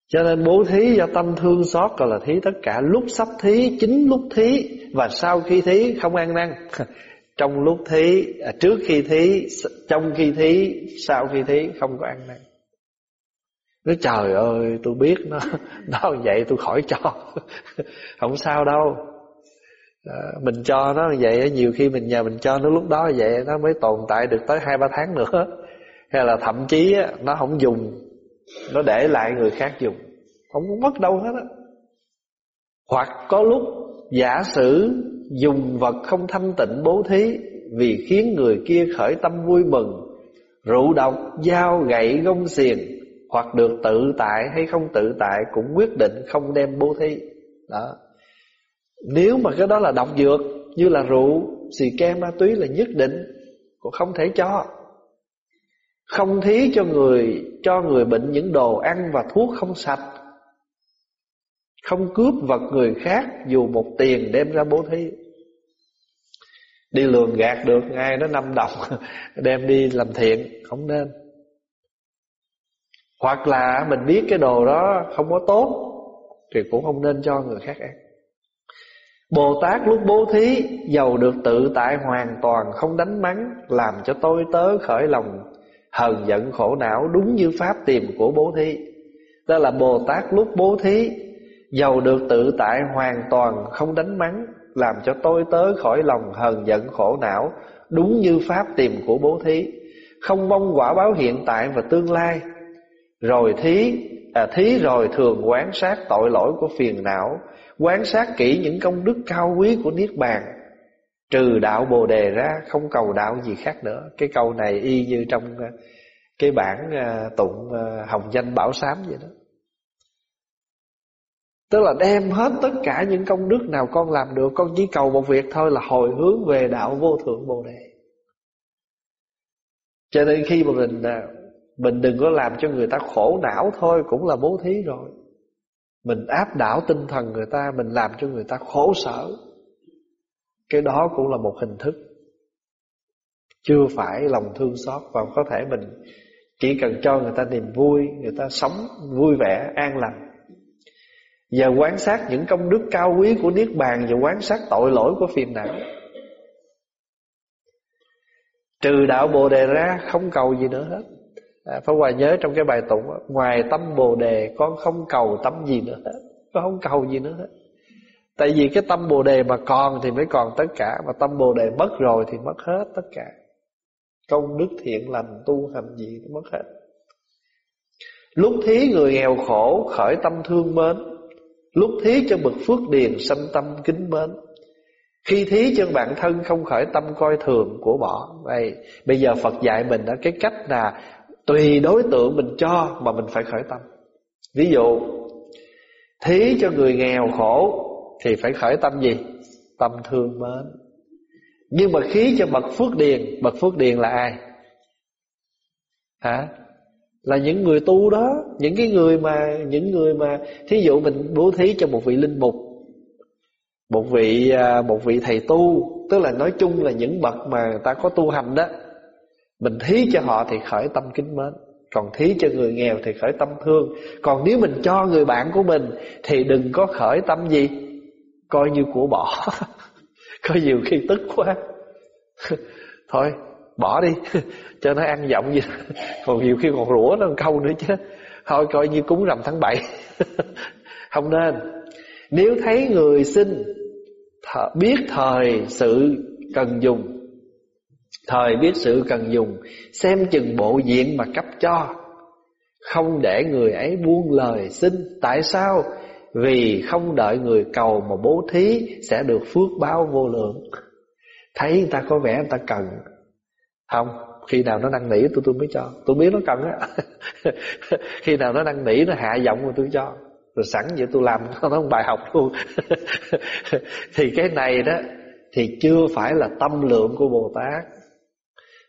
Cho nên bố thí do tâm thương xót Gọi là thí tất cả Lúc sắp thí, chính lúc thí Và sau khi thí không ăn năn. Trong lúc thí à, trước khi thí trong khi thí sau khi thí không có ăn năn. Nói trời ơi tôi biết nó nó vậy tôi khỏi cho. Không sao đâu à, mình cho nó vậy nhiều khi mình nhờ mình cho nó lúc đó vậy nó mới tồn tại được tới hai ba tháng nữa. Hay là thậm chí nó không dùng nó để lại người khác dùng. Không có mất đâu hết á. Hoặc có lúc giả sử dùng vật không thanh tịnh bố thí vì khiến người kia khởi tâm vui mừng rượu độc dao gậy gông xiềng hoặc được tự tại hay không tự tại cũng quyết định không đem bố thí. Đó nếu mà cái đó là độc dược, như là rượu, xì ke ma túy là nhất định cũng không thể cho. Không thí cho người cho người bệnh những đồ ăn và thuốc không sạch. Không cướp vật người khác dù một tiền đem ra bố thí. Đi lường gạt được ngay nó năm đồng Đem đi làm thiện, Không nên. Hoặc là mình biết cái đồ đó không có tốt, thì cũng không nên cho người khác ăn. Bồ Tát lúc bố thí, Giàu được tự tại hoàn toàn, Không đánh mắng, Làm cho tôi tớ khởi lòng, Hờn giận khổ não Đúng như pháp tìm của bố thí. Đó là Bồ Tát lúc bố thí, Giàu được tự tại hoàn toàn, Không đánh mắng, Làm cho tôi tớ khỏi lòng, hờn giận khổ não Đúng như pháp tìm của bố thí. Không mong quả báo hiện tại và tương lai. Rồi thí à, Thí rồi thường quán sát tội lỗi của phiền não Quán sát kỹ những công đức cao quý của Niết Bàn. Trừ đạo Bồ Đề ra không cầu đạo gì khác nữa. Cái câu này y như trong à, cái bản à, tụng à, hồng danh bảo sám vậy đó. Tức là đem hết tất cả những công đức nào con làm được Con chỉ cầu một việc thôi là hồi hướng về đạo vô thượng Bồ Đề. Cho nên khi mà mình mình đừng có làm cho người ta khổ não thôi Cũng là bố thí rồi. Mình áp đảo tinh thần người ta Mình làm cho người ta khổ sở. Cái đó cũng là một hình thức. Chưa phải lòng thương xót Và có thể mình Chỉ cần cho người ta niềm vui Người ta sống vui vẻ, an lành. Và quan sát những công đức cao quý của Niết Bàn Và quan sát tội lỗi của phiền não. Trừ đạo Bồ Đề ra không cầu gì nữa hết à, Pháp Hòa nhớ trong cái bài tụng Ngoài tâm Bồ Đề con không cầu tâm gì nữa hết. Con không cầu gì nữa hết. Tại vì cái tâm Bồ Đề mà còn thì mới còn tất cả Mà tâm Bồ Đề mất rồi thì mất hết tất cả. Công đức thiện lành tu hành gì cũng mất hết. Lúc thí người nghèo khổ khởi tâm thương mến Lúc thí cho bậc phước điền sanh tâm kính mến. Khi thí cho bản thân không khởi tâm coi thường của bỏ. Đây, Bây giờ Phật dạy mình đó cái cách là Tùy đối tượng mình cho mà mình phải khởi tâm Ví dụ, Thí cho người nghèo khổ Thì phải khởi tâm gì? Tâm thương mến Nhưng mà khí cho bậc phước điền, Bậc phước điền là ai? Hả? Là những người tu đó, Những cái người mà, Những người mà, Thí dụ mình bố thí cho một vị linh mục, Một vị à, Một vị thầy tu, Tức là nói chung là những bậc mà người ta có tu hành đó mình thí cho họ thì khởi tâm kính mến. Còn thí cho người nghèo thì khởi tâm thương. Còn nếu mình cho người bạn của mình Thì đừng có khởi tâm gì? Coi như của bỏ. Có nhiều khi tức quá. Thôi, bỏ đi. Cho nó ăn giọng gì. Còn nhiều khi còn rủa nó câu nữa chứ. Thôi, coi như cúng rằm tháng 7 Không nên. Nếu thấy người xin Biết thời sự cần dùng Thời biết sự cần dùng, Xem chừng bộ diện mà cấp cho. Không để người ấy buông lời xin, Tại sao? Vì không đợi người cầu mà bố thí Sẽ được phước báo vô lượng. Thấy người ta có vẻ người ta cần. Không, Khi nào nó năn nỉ tôi tôi mới cho. Tôi biết nó cần á. Khi nào nó năn nỉ, nó hạ giọng rồi tôi cho. Rồi sẵn vậy tôi làm nó không bài học luôn. Thì cái này đó Thì chưa phải là tâm lượng của Bồ Tát.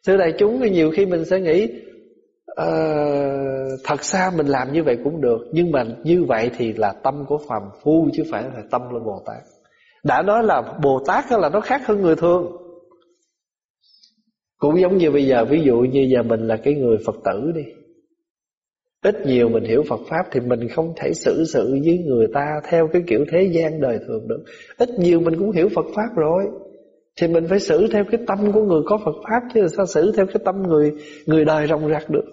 Thưa đại chúng nhiều khi mình sẽ nghĩ uh, Thật ra mình làm như vậy cũng được Nhưng mà như vậy thì là tâm của phàm phu Chứ phải là tâm của Bồ Tát. Đã nói là Bồ Tát là nó khác hơn người thường. Cũng giống như bây giờ Ví dụ như giờ mình là cái người Phật tử đi. Ít nhiều mình hiểu Phật Pháp Thì mình không thể xử sự với người ta Theo cái kiểu thế gian đời thường được. Ít nhiều mình cũng hiểu Phật Pháp rồi thì mình phải xử theo cái tâm của người có Phật Pháp Chứ sao xử theo cái tâm người người đời rong rạc được?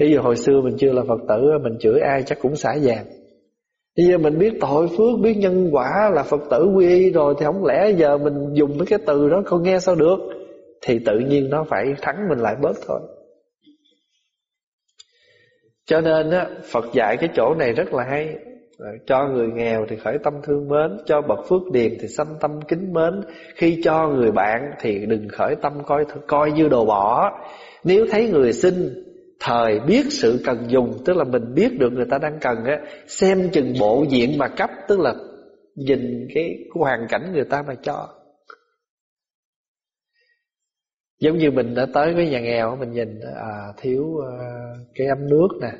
Ví giờ hồi xưa mình chưa là Phật tử Mình chửi ai chắc cũng xả vàng. Bây giờ mình biết tội phước Biết nhân quả là Phật tử quy y rồi Thì không lẽ giờ mình dùng mấy cái từ đó không nghe sao được? Thì tự nhiên nó phải thắng mình lại bớt thôi. Cho nên á, Phật dạy cái chỗ này rất là hay cho người nghèo thì khởi tâm thương mến Cho bậc phước điền thì sanh tâm kính mến. Khi cho người bạn thì đừng khởi tâm coi coi như đồ bỏ. Nếu thấy người xin Thời biết sự cần dùng Tức là mình biết được người ta đang cần á Xem chừng bộ diện mà cấp Tức là nhìn cái hoàn cảnh người ta mà cho. Giống như mình đã tới với nhà nghèo Mình nhìn à, thiếu uh, cái ấm nước nè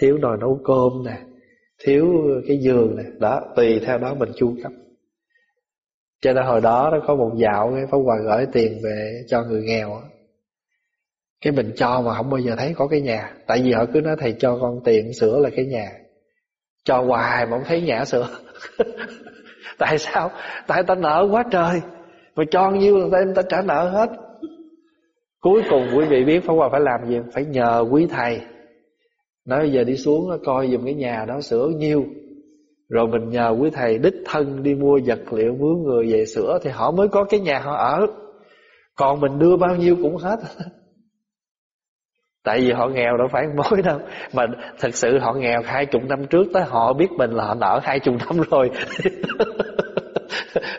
Thiếu nồi nấu cơm nè thiếu cái giường này. Đó tùy theo đó mình chu cấp. Cho nên hồi đó nó có một dạo cái pháp hòa gửi tiền về cho người nghèo cái mình cho mà không bao giờ thấy có cái nhà. Tại vì họ cứ nói thầy cho con tiền sửa là cái nhà. Cho hoài mà không thấy nhà sửa. Tại sao? Tại ta nợ quá trời. Mà cho nhiêu là ta, ta trả nợ hết. Cuối cùng quý vị biết Pháp Hòa phải làm gì? Phải nhờ quý thầy nói giờ đi xuống coi dùm cái nhà đó sửa nhiêu rồi mình nhờ quý thầy đích thân đi mua vật liệu mướn người về sửa thì họ mới có cái nhà họ ở. Còn mình đưa bao nhiêu cũng hết. Tại vì họ nghèo đâu phải mối đâu. Mà thật sự họ nghèo hai chục năm trước Tới họ biết mình là họ nợ hai chục năm rồi.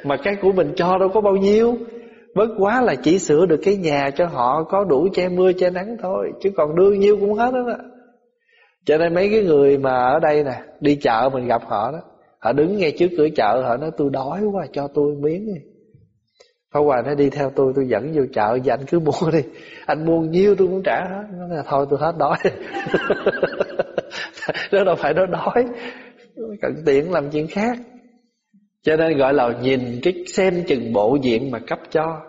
Mà cái của mình cho đâu có bao nhiêu. Bất quá là chỉ sửa được cái nhà cho họ, Có đủ che mưa che nắng thôi. Chứ còn đưa nhiêu cũng hết đó cho nên mấy cái người mà ở đây nè, Đi chợ mình gặp họ đó, Họ đứng ngay trước cửa chợ, Họ nói, tôi đói quá, cho tôi miếng đi. Pháp Hòa nó đi theo tôi Tôi dẫn vô chợ và anh cứ mua đi. Anh mua nhiêu tôi cũng trả hết. Nó là thôi, tôi hết đói. Đó đâu phải nó đói Cận tiện làm chuyện khác. Cho nên gọi là nhìn cái xem chừng bộ diện mà cấp cho.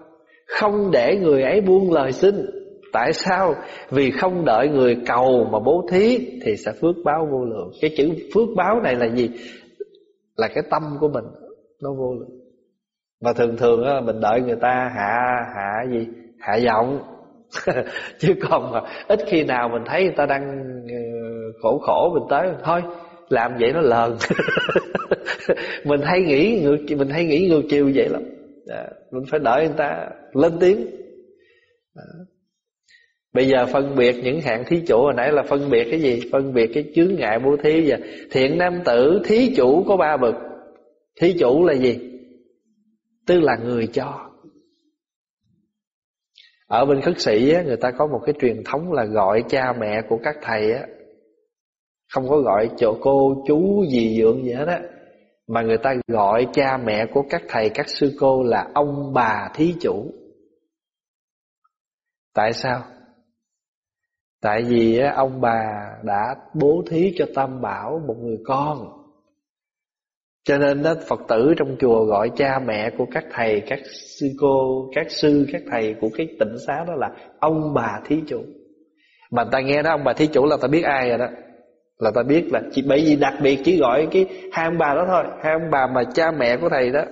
Không để người ấy buông lời xin. Tại sao? Vì không đợi người cầu mà bố thí Thì sẽ phước báo vô lượng. Cái chữ phước báo này là gì? Là cái tâm của mình Nó vô lượng. Mà thường thường á, mình đợi người ta hạ hạ gì? Hạ giọng. Chứ còn mà ít khi nào mình thấy người ta đang ờ, khổ khổ mình tới thôi làm vậy nó lờn. Mình hay nghĩ ngược mình hay nghĩ ngược chiều vậy lắm. À, mình phải đợi người ta lên tiếng. À bây giờ phân biệt những hạng thí chủ hồi nãy là phân biệt cái gì? Phân biệt cái chướng ngại bố thí và thiện nam tử thí chủ có ba bậc. Thí chủ là gì? Tức là người cho. Ở bên khất sĩ á, người ta có một cái truyền thống là gọi cha mẹ của các thầy á. Không có gọi chỗ cô chú gì dượng gì hết á. Mà người ta gọi cha mẹ của các thầy các sư cô là ông bà thí chủ. Tại sao? Tại vì ông bà đã bố thí cho Tam Bảo một người con cho nên đó Phật tử trong chùa gọi cha mẹ của các thầy, các sư cô, các sư, các thầy của cái tịnh xá đó là ông bà thí chủ. Mà ta nghe đó ông bà thí chủ là ta biết ai rồi đó. Là ta biết là chỉ bởi vì đặc biệt chỉ gọi cái hai ông bà đó thôi, hai ông bà mà cha mẹ của thầy đó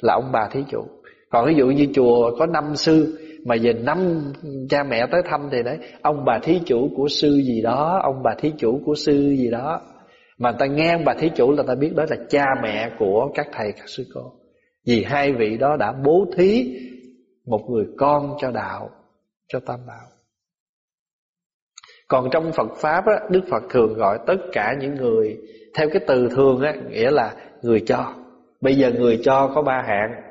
là ông bà thí chủ. Còn ví dụ như chùa có năm sư mà về năm cha mẹ tới thăm thì đấy ông bà thí chủ của sư gì đó, ông bà thí chủ của sư gì đó. Mà ta nghe bà thí chủ là ta biết đó là cha mẹ của các thầy các sư cô. Vì hai vị đó đã bố thí Một người con cho đạo Cho tam bảo Còn trong Phật Pháp á, Đức Phật thường gọi tất cả những người Theo cái từ thường á, Nghĩa là người cho. Bây giờ người cho có ba hạng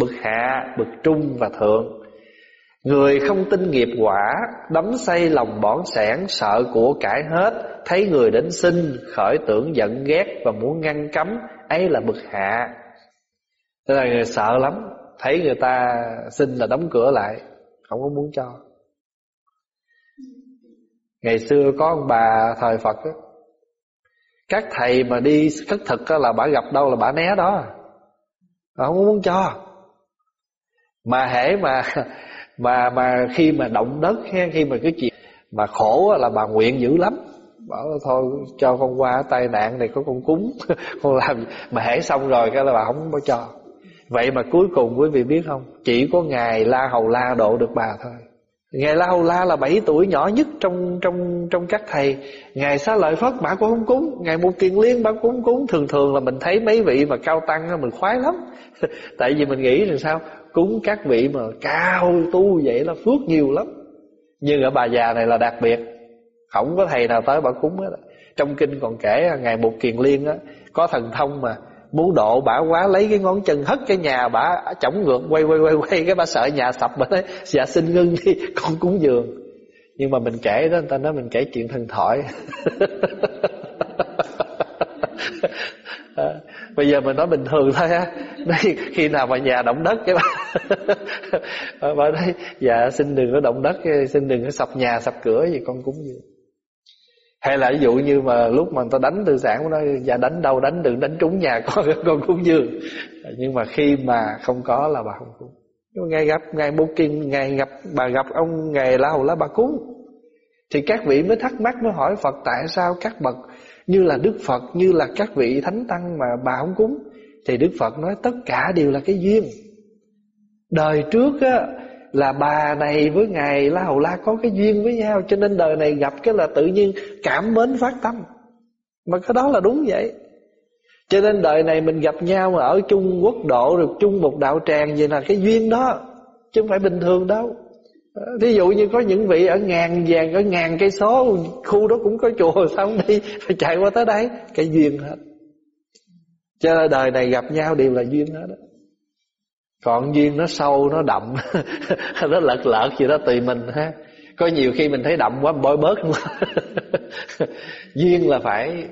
Bậc hạ, bậc trung và thượng. Người không tin nghiệp quả đấm say lòng bỏn sẻn Sợ của cải hết Thấy người đến xin Khởi tưởng giận ghét Và muốn ngăn cấm ấy là bậc hạ. Tức là người sợ lắm Thấy người ta xin là đóng cửa lại Không có muốn cho. Ngày xưa có ông bà thời Phật đó, Các thầy mà đi khất thực đó là bà gặp đâu là bà né đó Bà không muốn cho. Mà hễ mà mà mà khi mà động đất khi mà cái chuyện mà khổ là bà nguyện dữ lắm. Bảo thôi, cho con qua tai nạn này có con cúng, con làm mà hãy xong rồi cái là bà không có cho. Vậy mà cuối cùng quý vị biết không? Chỉ có ngài la hầu la độ được bà thôi. Ngài la hầu la là 7 tuổi nhỏ nhất trong trong trong các thầy. Ngài xá lợi phất, bà cũng không cúng. Ngài một kiền liên, bà cũng không cúng. Thường thường là mình thấy mấy vị mà cao tăng mình khoái lắm. Tại vì mình nghĩ rằng sao? Cúng các vị mà cao tu vậy là phước nhiều lắm. Nhưng ở bà già này là đặc biệt. Không có thầy nào tới bà cúng hết trong kinh còn kể, ngày một kiền liên á, có thần thông mà muốn độ bả quá, lấy cái ngón chân hất cái nhà bả, chổng ngược, quay quay quay quay, cái bà sợ nhà sập bà nói dạ xin ngưng đi, con cúng dường. Nhưng mà mình kể đó, người ta nói mình kể chuyện thần thoại. À, bây giờ mình nói bình thường thôi á. Khi nào mà nhà động đất cái bà bà nói dạ xin đừng có động đất, xin đừng có sập nhà, sập cửa gì, con cúng gì hay là ví dụ như mà lúc mà người ta đánh tư sản của nó dạ đánh đâu đánh, đừng đánh trúng nhà con con cúng dường. Nhưng mà khi mà không có là bà không cúng. Ngày gặp ngày bố kinh ngày gặp bà, gặp ông, ngày la hầu bà cúng. Thì các vị mới thắc mắc, mới hỏi phật, tại sao các bậc như là đức phật, như là các vị thánh tăng mà bà không cúng, thì đức phật nói tất cả đều là cái duyên. Đời trước á, là bà này với ngài la hầu la có cái duyên với nhau, cho nên đời này gặp cái là tự nhiên cảm mến phát tâm. Mà cái đó là đúng vậy. Cho nên đời này mình gặp nhau mà ở chung quốc độ được chung một đạo tràng, vậy là cái duyên đó, chứ không phải bình thường đâu. Thí dụ như có những vị ở ngàn vàng, Ở ngàn cây số, Khu đó cũng có chùa, Sao không đi? Phải chạy qua tới đây Cái duyên hết. Cho nên đời này gặp nhau đều là duyên hết đó còn duyên nó sâu, nó đậm, nó lật lợt gì đó tùy mình ha. Có nhiều khi mình thấy đậm quá bôi bớt duyên là phải,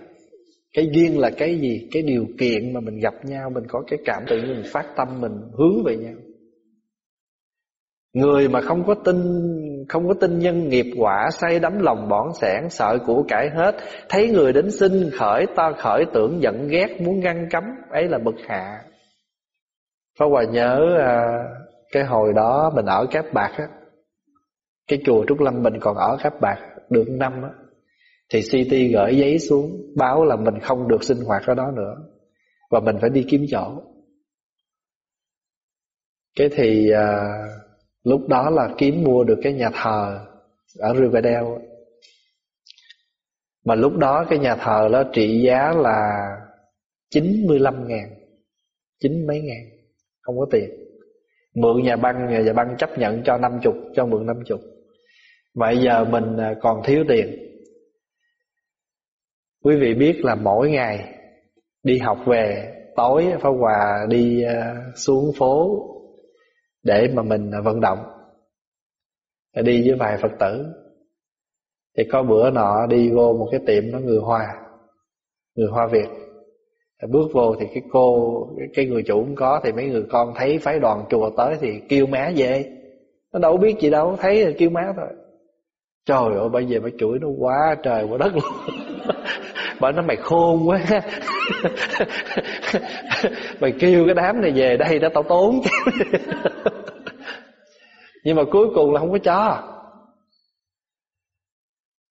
cái duyên là cái gì? Cái điều kiện mà mình gặp nhau, mình có cái cảm tự nhiên, mình phát tâm, mình hướng về nhau người mà không có tin không có tin nhân nghiệp quả say đắm lòng bỏn sẻn sợ của cải hết thấy người đến xin khởi to khởi tưởng giận ghét muốn ngăn cấm ấy là bậc hạ Pháp Hòa nhớ à, cái hồi đó mình ở Cáp Bạc á, cái chùa Trúc Lâm mình còn ở Cáp Bạc được năm á, thì CT gửi giấy xuống báo là mình không được sinh hoạt ở đó nữa và mình phải đi kiếm chỗ. Cái thì à, lúc đó là kiếm mua được cái nhà thờ ở Riverdale. Mà lúc đó cái nhà thờ đó trị giá là 95 ngàn, Chín mấy ngàn, không có tiền. Mượn nhà băng nhà băng chấp nhận cho năm chục, cho mượn năm chục. Vậy giờ mình à, còn thiếu tiền. Quý vị biết là mỗi ngày đi học về, tối Pháp Hòa đi à, xuống phố để mà mình à, vận động. Đi với vài Phật tử. Thì có bữa nọ đi vô một cái tiệm nó người Hoa người Hoa Việt. Bước vô thì cái cô, cái người chủ cũng có, thì mấy người con thấy phái đoàn chùa tới thì kêu má về. Nó đâu biết gì đâu, thấy là kêu má thôi. Trời ơi, bây giờ bà chửi nó quá trời, quá đất luôn. bà nói, mày khôn quá. Mày kêu cái đám này về đây đó tao tốn nhưng mà cuối cùng là không có cho.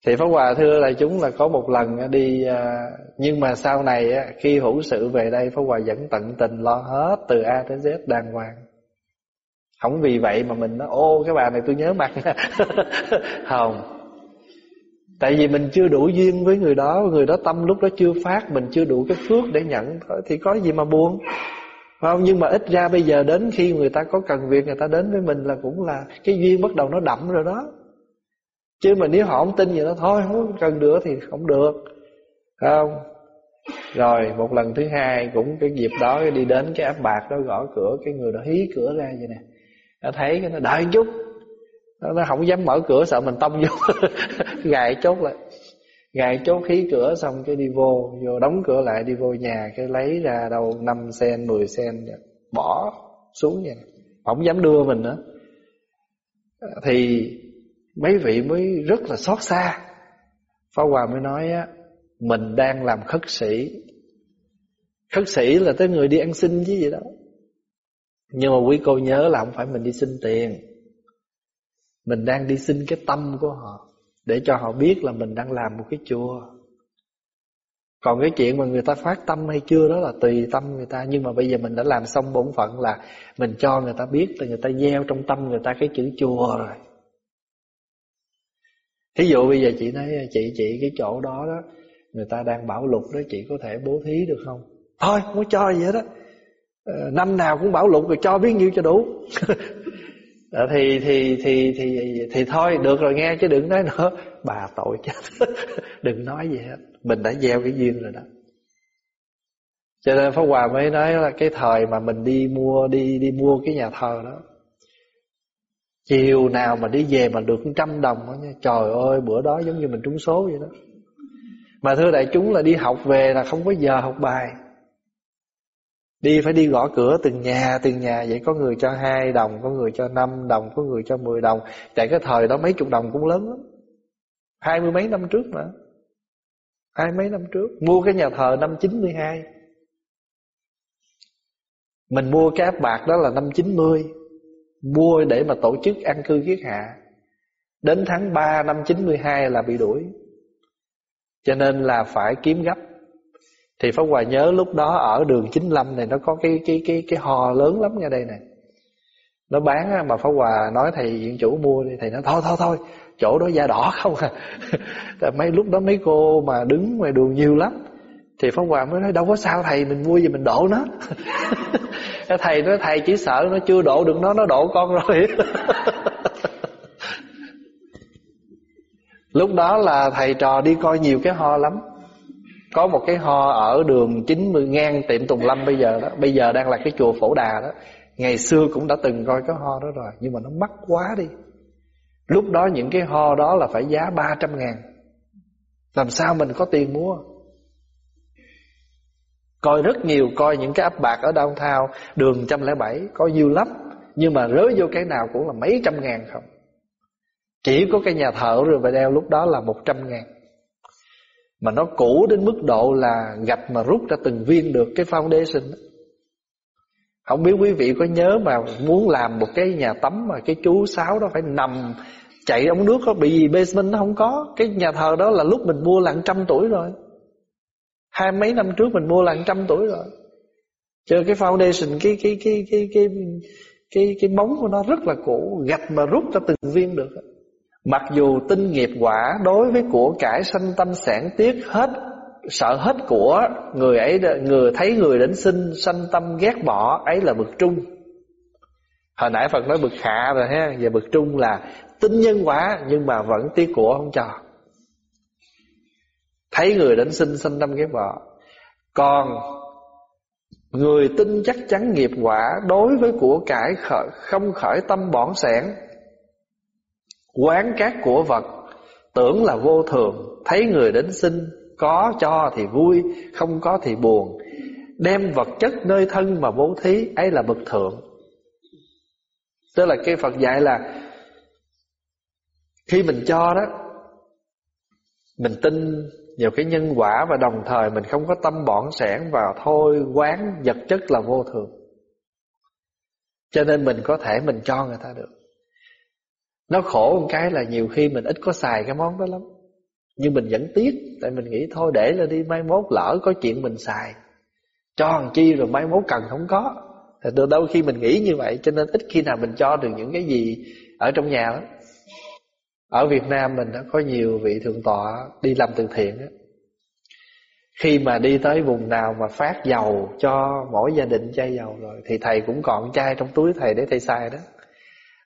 Thì Pháp Hòa thưa là chúng là có một lần đi à, Nhưng mà sau này à, khi hữu sự về đây, Pháp Hòa vẫn tận tình lo hết Từ A tới Z đàng hoàng. Không vì vậy mà mình nói, Ô, cái bà này tôi nhớ mặt. Không. Tại vì mình chưa đủ duyên với người đó Người đó tâm lúc đó chưa phát, Mình chưa đủ cái phước để nhận, Thì có gì mà buồn. Không? Nhưng mà ít ra bây giờ đến khi người ta có cần việc, Người ta đến với mình là cũng là Cái duyên bắt đầu nó đậm rồi đó. Chứ mà nếu họ không tin vậy đó, thôi, không cần nữa thì không được. Không? Rồi, một lần thứ hai cũng cái dịp đó đi đến cái áp bạc đó, gõ cửa, cái người đó hí cửa ra vậy nè. Nó thấy cái nó đợi chút nó, nó không dám mở cửa sợ mình tông vô. Gài chốt lại. Gài chốt khí cửa xong cái đi vô vô đóng cửa lại đi vô nhà cái lấy ra đâu 5 sen 10 sen dạ, bỏ xuống vậy không dám đưa mình nữa. Thì mấy vị mới rất là xót xa. Pháp Hòa mới nói á Mình đang làm khất sĩ. Khất sĩ là tới người đi ăn xin chứ gì đó. Nhưng mà quý cô nhớ là không phải mình đi xin tiền. Mình đang đi xin cái tâm của họ, Để cho họ biết là mình đang làm một cái chùa. Còn cái chuyện mà người ta phát tâm hay chưa đó là tùy tâm người ta. Nhưng mà bây giờ mình đã làm xong bổn phận là Mình cho người ta biết, là người ta gieo trong tâm người ta cái chữ chùa rồi. Thí dụ bây giờ chị nói, chị chị cái chỗ đó đó, Người ta đang bảo lục đó, chị có thể bố thí được không? Thôi, không có cho gì hết đó ờ, Năm nào cũng bảo lục rồi cho biết nhiêu cho đủ. Ờ, thì, thì thì thì thì thôi được rồi nghe chứ đừng nói nữa. Bà tội chết. Đừng nói gì hết. Mình đã gieo cái duyên rồi đó. Cho nên pháp hòa mới nói là cái thời mà mình đi mua đi đi mua cái nhà thờ đó Chiều nào mà đi về mà được trăm đồng đó nha. Trời ơi bữa đó giống như mình trúng số vậy đó. Mà thưa đại chúng là đi học về là không có giờ học bài. Đi phải đi gõ cửa từng nhà từng nhà Vậy có người cho hai đồng, Có người cho năm đồng, Có người cho mười đồng. Tại cái thời đó mấy chục đồng cũng lớn lắm. Hai mươi mấy năm trước mà. Hai mấy năm trước. Mua cái nhà thờ năm 92 Mình mua cái áp bạc đó là năm 90 Mua để mà tổ chức ăn cư kiết hạ. Đến tháng 3 năm 92 là bị đuổi. Cho nên là phải kiếm gấp. Thì Pháp Hòa nhớ lúc đó ở đường 95 này Nó có cái cái cái cái hò lớn lắm nha đây này. Nó bán mà Pháp Hòa nói thầy viện chủ mua đi, Thầy nói, thôi thôi thôi, Chỗ đó da đỏ không à. Mấy lúc đó mấy cô mà đứng ngoài đường nhiều lắm. Thì Pháp Hòa mới nói, đâu có sao thầy, Mình mua gì mình đổ nó. Thầy nói, thầy chỉ sợ nó chưa đổ được nó Nó đổ con rồi. Lúc đó là thầy trò đi coi nhiều cái ho lắm. Có một cái ho ở đường 90 ngang tiệm Tùng Lâm bây giờ đó. Bây giờ đang là cái chùa Phổ Đà đó. Ngày xưa cũng đã từng coi cái ho đó rồi, Nhưng mà nó mắc quá đi. Lúc đó những cái ho đó là phải giá 300 ngàn. Làm sao mình có tiền mua? Coi rất nhiều, Coi những cái ấp bạc ở downtown, Đường 107 Có nhiều lắm. Nhưng mà rớt vô cái nào cũng là mấy trăm ngàn không. Chỉ có cái nhà thợ rồi về đeo lúc đó là 100 ngàn. Mà nó cũ đến mức độ là gạch mà rút ra từng viên được cái foundation Không biết quý vị có nhớ mà muốn làm một cái nhà tắm mà cái chú Sáu đó phải nằm chạy ống nước có bị gì basement nó không có. Cái nhà thờ đó là lúc mình mua là trăm tuổi rồi. Hai mấy năm trước mình mua là trăm tuổi rồi. Chờ cái foundation, cái cái cái cái cái cái cái móng của nó rất là cũ, gạch mà rút ra từng viên được. Mặc dù tinh nghiệp quả đối với của cải sanh tâm sản tiết hết Sợ hết của Người ấy người thấy người đến sinh Sanh tâm ghét bỏ Ấy là bực trung. Hồi nãy Phật nói bực hạ rồi ha Giờ bực trung là tinh nhân quả Nhưng mà vẫn tiếc của không cho. Thấy người đến sinh sanh tâm ghét bỏ. Còn Người tin chắc chắn nghiệp quả Đối với của cải khởi, không khởi tâm bỏng sẻn Quán các của vật Tưởng là vô thường, Thấy người đến sinh Có cho thì vui, Không có thì buồn. Đem vật chất nơi thân mà bố thí, ấy là bậc thượng. Tức là cái Phật dạy là, Khi mình cho đó, Mình tin nhiều cái nhân quả Và đồng thời mình không có tâm bỏng sẻn vào thôi quán vật chất là vô thường. Cho nên mình có thể mình cho người ta được nó khổ một cái là nhiều khi mình ít có xài cái món đó lắm. Nhưng mình vẫn tiếc, Tại mình nghĩ thôi để là đi, mai mốt lỡ có chuyện mình xài. Cho hàng chi rồi mai mốt cần không có. Thì từ đâu khi mình nghĩ như vậy, Cho nên ít khi nào mình cho được những cái gì Ở trong nhà lắm. Ở Việt Nam mình đã có nhiều vị thượng tọa Đi làm từ thiện đó. Khi mà đi tới vùng nào mà phát dầu Cho mỗi gia đình chai dầu rồi, Thì thầy cũng còn chai trong túi thầy để thầy xài đó.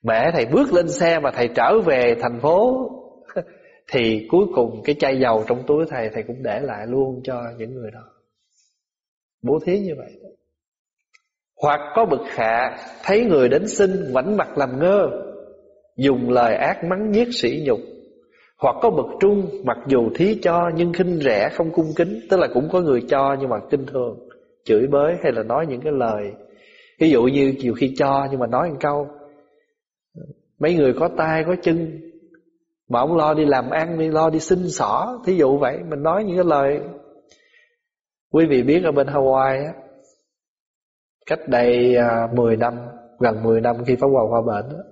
Mẹ thầy bước lên xe mà thầy trở về thành phố. Thì cuối cùng cái chai dầu trong túi thầy Thầy cũng để lại luôn cho những người đó. Bố thí như vậy. Hoặc có bực hạ, Thấy người đến xin ngoảnh mặt làm ngơ, Dùng lời ác mắng nhiếc sỉ nhục. Hoặc có bậc trung, Mặc dù thí cho nhưng khinh rẻ không cung kính, Tức là cũng có người cho nhưng mà kinh thường, Chửi bới hay là nói những cái lời. Ví dụ như chiều khi cho nhưng mà nói một câu Mấy người có tay có chân. Mà ông lo đi làm ăn đi Lo đi xin xỏ Thí dụ vậy. Mình nói những cái lời. Quý vị biết ở bên Hawaii á Cách đây à, 10 năm Gần 10 năm khi Pháp Hòa qua bệnh á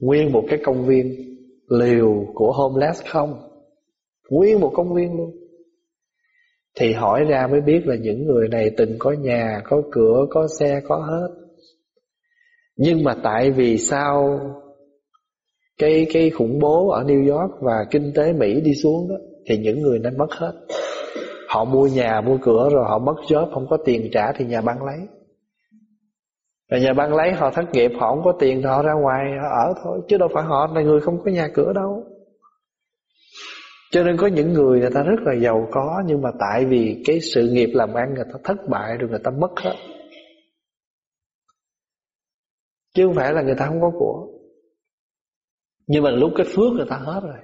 Nguyên một cái công viên Liều của homeless không? Nguyên một công viên luôn. Thì hỏi ra mới biết là những người này từng có nhà, có cửa, có xe, có hết. Nhưng mà tại vì sao cái cái khủng bố ở New York và kinh tế Mỹ đi xuống đó thì những người nên mất hết. Họ mua nhà, mua cửa rồi họ mất job, không có tiền trả thì nhà băng lấy. Rồi nhà băng lấy họ thất nghiệp, họ không có tiền thì họ ra ngoài họ ở thôi, chứ đâu phải họ là người không có nhà cửa đâu. Cho nên có những người người ta rất là giàu có nhưng mà tại vì cái sự nghiệp làm ăn người ta thất bại rồi người ta mất hết. Chứ không phải là người ta không có của. Nhưng mà lúc cái phước người ta hết rồi.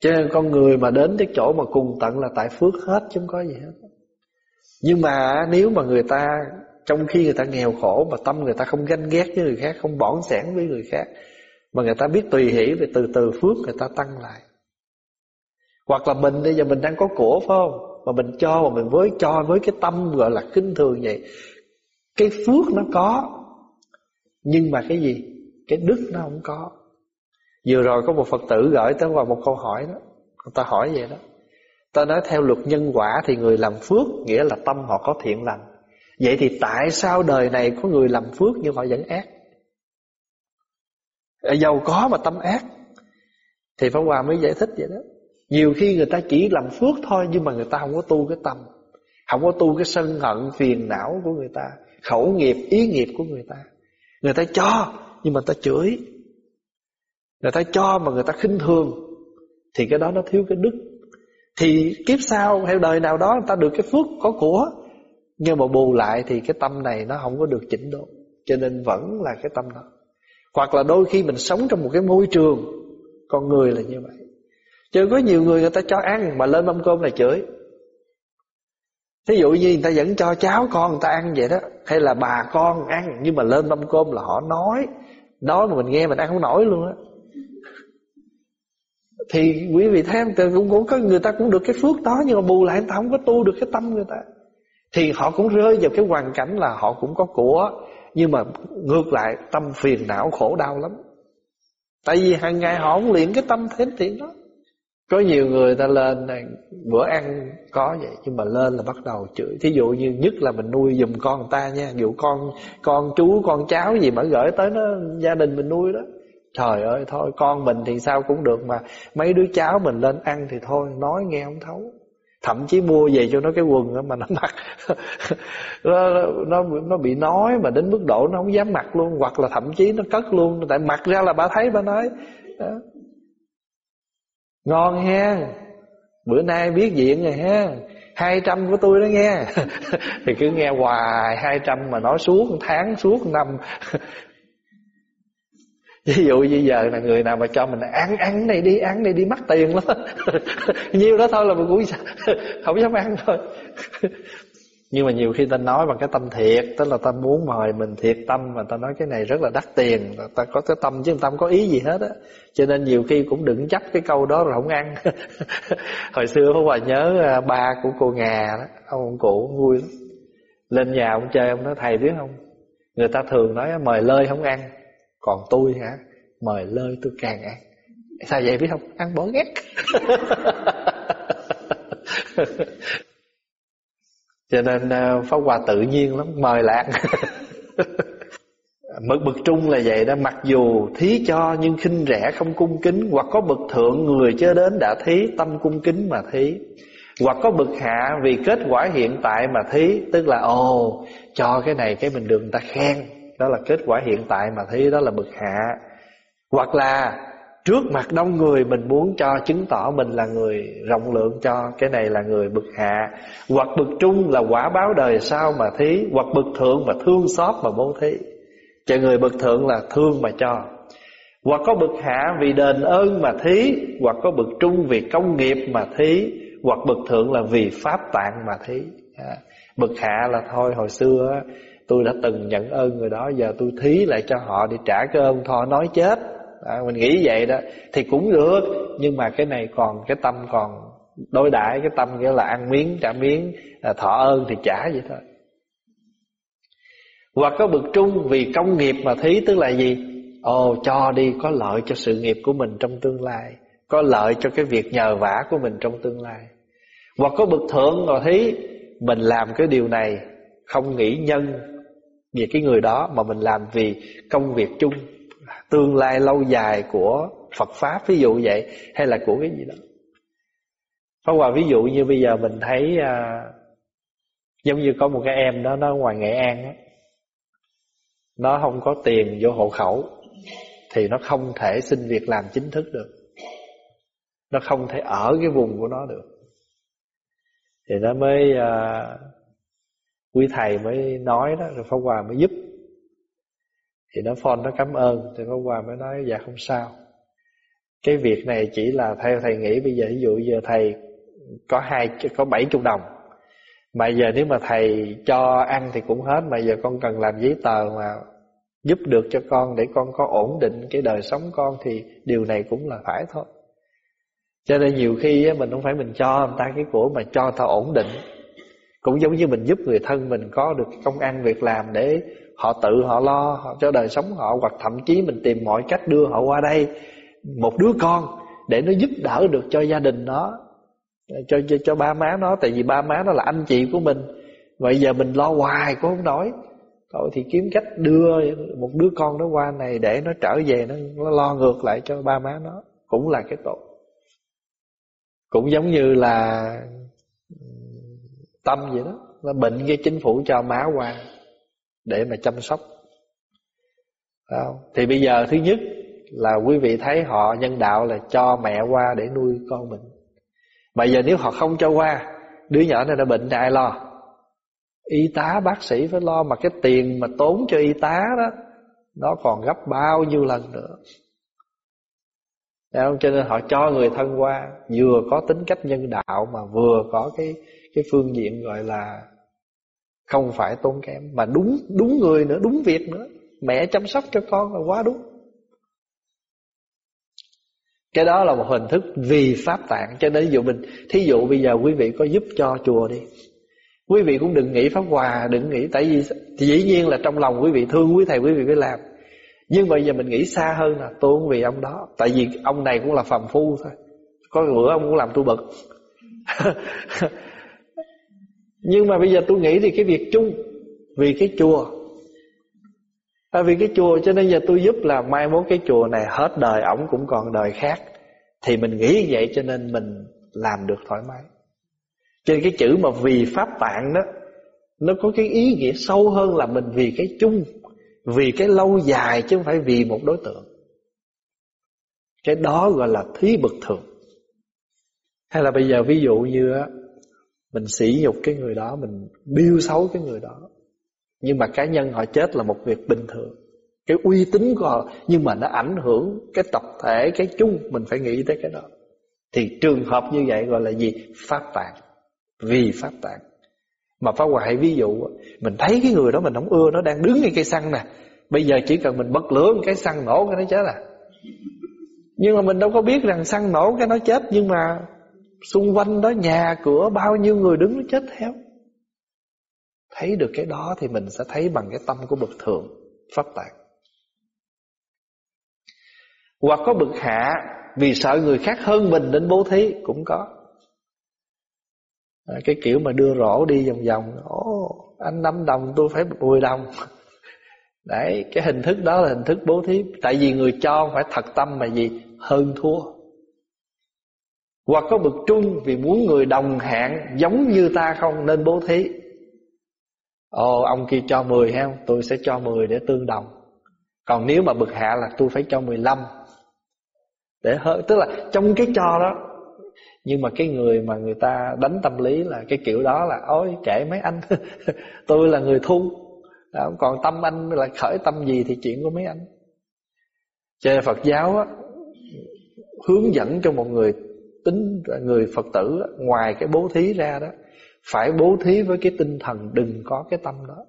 Cho nên con người mà đến cái chỗ mà cùng tận là tại phước hết chứ không có gì hết. Nhưng mà nếu mà người ta, Trong khi người ta nghèo khổ Mà tâm người ta không ganh ghét với người khác, Không bỏng sẻn với người khác, Mà người ta biết tùy hỷ thì từ từ phước người ta tăng lại. Hoặc là mình bây giờ mình đang có của, phải không? Mà mình cho, mà mình với cho, với cái tâm gọi là kinh thường vậy, Cái phước nó có. Nhưng mà cái gì? Cái đức nó không có. Vừa rồi có một phật tử gửi tới vào một câu hỏi đó. Người ta hỏi vậy đó. Ta nói theo luật nhân quả thì người làm phước nghĩa là tâm họ có thiện lành. Vậy thì tại sao đời này có người làm phước nhưng họ vẫn ác? Giàu có mà tâm ác. Thì Pháp Hòa mới giải thích vậy đó. Nhiều khi người ta chỉ làm phước thôi Nhưng mà người ta không có tu cái tâm. Không có tu cái sân hận phiền não của người ta. Khẩu nghiệp, ý nghiệp của người ta. Người ta cho nhưng mà ta chửi. Người ta cho mà người ta khinh thường, Thì cái đó nó thiếu cái đức. Thì kiếp sau hay đời nào đó, Người ta được cái phước có của. Nhưng mà bù lại thì cái tâm này Nó không có được chỉnh độ. Cho nên vẫn là cái tâm đó. Hoặc là đôi khi mình sống trong một cái môi trường, Con người là như vậy. Chứ có nhiều người người ta cho ăn Mà lên mâm cơm là chửi. Thí dụ như người ta vẫn cho cháu con người ta ăn vậy đó Hay là bà con ăn Nhưng mà lên mâm cơm là họ nói Nói mà mình nghe mình ăn không nổi luôn á. Thì quý vị thấy không? Cũng, cũng có Người ta cũng được cái phước đó Nhưng mà bù lại người ta không có tu được cái tâm người ta. Thì họ cũng rơi vào cái hoàn cảnh là Họ cũng có của Nhưng mà ngược lại tâm phiền não khổ đau lắm. Tại vì hàng ngày họ không luyện cái tâm thêm thiện đó có nhiều người ta lên này, bữa ăn có vậy nhưng mà lên là bắt đầu chửi. Thí dụ như nhất là mình nuôi dùm con người ta nha, dụ con con chú con cháu gì mà gửi tới nó gia đình mình nuôi đó. Trời ơi thôi con mình thì sao cũng được mà mấy đứa cháu mình lên ăn thì thôi nói nghe không thấu. Thậm chí mua về cho nó cái quần đó mà nó mặc nó, nó nó bị nói mà đến mức độ nó không dám mặc luôn hoặc là thậm chí nó cất luôn tại mặc ra là bà thấy bà nói đó Ngon ha Bữa nay biết diện rồi ha hai trăm của tôi đó nghe. Thì cứ nghe hoài, hai trăm mà nói suốt tháng, suốt năm. Ví dụ như giờ là người nào mà cho mình ăn ăn này đi, ăn này đi, mắc tiền lắm. Nhiêu đó thôi là mình cũng không dám ăn thôi nhưng mà nhiều khi ta nói bằng cái tâm thiệt, Tức là ta muốn mời mình thiệt tâm Mà ta nói cái này rất là đắt tiền Ta có cái tâm chứ tâm có ý gì hết á. Cho nên nhiều khi cũng đừng chấp cái câu đó rồi không ăn. Hồi xưa có Hòa nhớ à, ba của cô Ngà đó, Ông cụ vui lắm. Lên nhà ông chơi, ông nói, thầy biết không? Người ta thường nói à, mời lơi không ăn. Còn tôi hả? Mời lơi tôi càng ăn. Sao vậy biết không? Ăn bỏ ghét. cho nên uh, pháp hòa tự nhiên lắm mời lạc. Mực bực trung là vậy đó Mặc dù thí cho nhưng khinh rẻ không cung kính Hoặc có bực thượng người chưa đến đã thí Tâm cung kính mà thí. Hoặc có bực hạ vì kết quả hiện tại mà thí Tức là ồ Cho cái này cái mình được người ta khen Đó là kết quả hiện tại mà thí Đó là bực hạ. Hoặc là Trước mặt đông người mình muốn cho chứng tỏ mình là người rộng lượng cho Cái này là người bực hạ. Hoặc bực trung là quả báo đời sau mà thí Hoặc bực thượng mà thương xót mà bố thí. Cho người bực thượng là thương mà cho. Hoặc có bực hạ vì đền ơn mà thí Hoặc có bực trung vì công nghiệp mà thí Hoặc bực thượng là vì pháp tạng mà thí. À, Bực hạ là thôi hồi xưa Tôi đã từng nhận ơn người đó Giờ tôi thí lại cho họ để trả cái ơn thọ nói chết à, mình nghĩ vậy đó. Thì cũng được nhưng mà cái này còn cái tâm còn đối đãi cái tâm nghĩa là ăn miếng trả miếng à, thọ ơn thì trả vậy thôi. Hoặc có bực trung vì công nghiệp mà thí tức là gì? Ồ cho đi có lợi cho sự nghiệp của mình trong tương lai có lợi cho cái việc nhờ vả của mình trong tương lai. Hoặc có bực thượng mà thí mình làm cái điều này không nghĩ nhân về cái người đó mà mình làm vì công việc chung tương lai lâu dài của Phật Pháp ví dụ vậy hay là của cái gì đó. Pháp Hòa ví dụ như bây giờ mình thấy à, Giống như có một cái em đó Nó ngoài Nghệ An đó, Nó không có tiền vô hộ khẩu Thì nó không thể xin việc làm chính thức được. Nó không thể ở cái vùng của nó được. Thì nó mới à, Quý thầy mới nói đó Rồi Pháp Hòa mới giúp thì nó phone nó cảm ơn, Thì Pháp Hòa mới nói dạ không sao. Cái việc này chỉ là theo thầy nghĩ, Bây giờ ví dụ giờ thầy Có hai, có bảy chục đồng, Mà giờ nếu mà thầy cho ăn thì cũng hết, Mà giờ con cần làm giấy tờ mà Giúp được cho con để con có ổn định Cái đời sống con Thì điều này cũng là phải thôi. Cho nên nhiều khi mình không phải mình cho người ta cái của Mà cho người ta ổn định. Cũng giống như mình giúp người thân mình có được công ăn việc làm để họ tự họ lo họ cho đời sống họ hoặc thậm chí mình tìm mọi cách đưa họ qua đây. Một đứa con để nó giúp đỡ được cho gia đình nó cho cho, cho ba má nó tại vì ba má nó là anh chị của mình. Vậy giờ mình lo hoài cũng không nổi. Thôi thì kiếm cách đưa một đứa con nó qua này để nó trở về nó, nó lo ngược lại cho ba má nó cũng là cái tốt cũng giống như là ừ, tâm vậy đó nó bệnh cái chính phủ cho má qua để mà chăm sóc không? thì bây giờ thứ nhất là quý vị thấy họ nhân đạo là cho mẹ qua để nuôi con mình Mà giờ nếu họ không cho qua, đứa nhỏ này đã bệnh thì ai lo y tá, bác sĩ phải lo mà cái tiền mà tốn cho y tá đó, nó còn gấp bao nhiêu lần nữa Đấy không? Cho nên họ cho người thân qua, Vừa có tính cách nhân đạo Mà vừa có cái cái phương diện gọi là không phải tốn kém Mà đúng đúng người nữa, đúng việc nữa. Mẹ chăm sóc cho con là quá đúng. Cái đó là một hình thức vì pháp tạng. Cho nên ví dụ mình Thí dụ bây giờ quý vị có giúp cho chùa đi. Quý vị cũng đừng nghĩ pháp hòa Đừng nghĩ Tại vì dĩ nhiên là trong lòng quý vị thương quý thầy quý vị phải làm. Nhưng bây giờ mình nghĩ xa hơn là tôi cũng vì ông đó. Tại vì ông này cũng là phàm phu thôi. Có bữa ông cũng làm tôi bực. Nhưng mà bây giờ tôi nghĩ thì cái việc chung Vì cái chùa. À, Vì cái chùa cho nên giờ tôi giúp là Mai mốt cái chùa này hết đời Ổng cũng còn đời khác. Thì mình nghĩ vậy cho nên mình làm được thoải mái. Cho nên cái chữ mà vì pháp tạng đó Nó có cái ý nghĩa sâu hơn là mình vì cái chung vì cái lâu dài chứ không phải vì một đối tượng. Cái đó gọi là thí bực thường Hay là bây giờ ví dụ như á mình sỉ nhục cái người đó, Mình biêu xấu cái người đó. Nhưng mà cá nhân họ chết là một việc bình thường. Cái uy tín của họ, Nhưng mà nó ảnh hưởng cái tập thể, Cái chung, mình phải nghĩ tới cái đó. Thì trường hợp như vậy gọi là gì? Pháp tạng. Vì pháp tạng. Mà phá hoại ví dụ, Mình thấy cái người đó mình không ưa, Nó đang đứng ngay cây xăng nè. Bây giờ chỉ cần mình bật lửa cái xăng nổ cái nó chết à. Nhưng mà mình đâu có biết rằng xăng nổ cái nó chết, Nhưng mà xung quanh đó nhà cửa bao nhiêu người đứng nó chết theo Thấy được cái đó thì mình sẽ thấy bằng cái tâm của bậc thượng, Pháp tạng. Hoặc có bậc hạ, Vì sợ người khác hơn mình đến bố thí, Cũng có. À, cái kiểu mà đưa rổ đi vòng vòng, ồ, anh năm đồng, tôi phải 10 đồng. Đấy, cái hình thức đó là hình thức bố thí. Tại vì người cho phải thật tâm mà gì? Hơn thua hoặc có bực trung vì muốn người đồng hạng giống như ta không nên bố thí. Ồ ông kia cho 10 ha tôi sẽ cho 10 để tương đồng. Còn nếu mà bực hạ là tôi phải cho 15 để hơn tức là trong cái cho đó nhưng mà cái người mà người ta đánh tâm lý là cái kiểu đó là ôi kệ mấy anh tôi là người thu đó, còn tâm anh là khởi tâm gì thì chuyện của mấy anh. Cho nên Phật giáo á, hướng dẫn cho một người tính người Phật tử ngoài cái bố thí ra đó, phải bố thí với cái tinh thần đừng có cái tâm đó.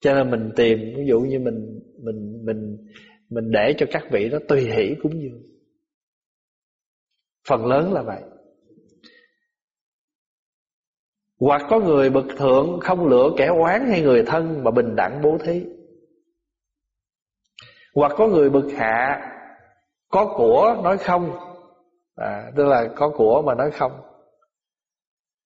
Cho nên mình tìm, ví dụ như mình mình mình mình để cho các vị đó tùy hỷ cúng dường. Phần lớn là vậy. Hoặc có người bậc thượng không lựa kẻ oán hay người thân Mà bình đẳng bố thí. Hoặc có người bậc hạ, Có của nói không à, Tức là có của mà nói không.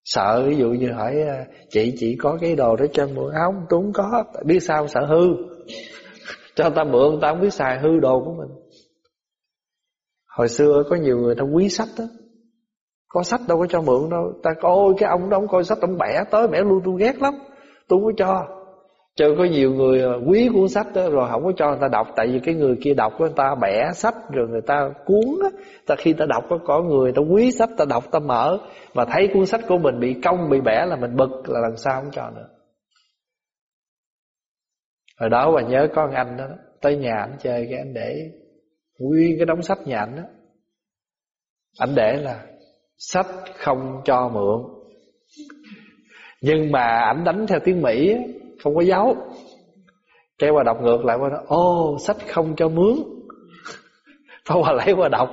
Sợ ví dụ như hỏi à, chị Chị chỉ có cái đồ đó cho mượn? Không Tôi không có. Biết sao sợ hư. Cho ta mượn ta không biết xài hư đồ của mình. Hồi xưa có nhiều người ta quý sách đó. Có sách đâu có cho mượn đâu. Ta coi cái ông đó ông coi sách ông bẻ tới bẻ luôn tôi ghét lắm. Tôi không có cho chứ có nhiều người ờ, quý cuốn sách đó Rồi không có cho người ta đọc Tại vì cái người kia đọc người ta bẻ sách Rồi người ta cuốn á. Ta Khi ta đọc có, có người ta quý sách ta đọc ta mở Mà thấy cuốn sách của mình bị cong bị bẻ là mình bực Là lần sau không cho nữa. Hồi đó bà nhớ con anh đó Tới nhà anh chơi cái anh để Nguyên cái đống sách nhà anh đó anh để là Sách không cho mượn. Nhưng mà ảnh đánh theo tiếng Mỹ không có dấu Cái qua đọc ngược lại qua nói Ô sách không cho mướn. Thôi qua lấy qua đọc.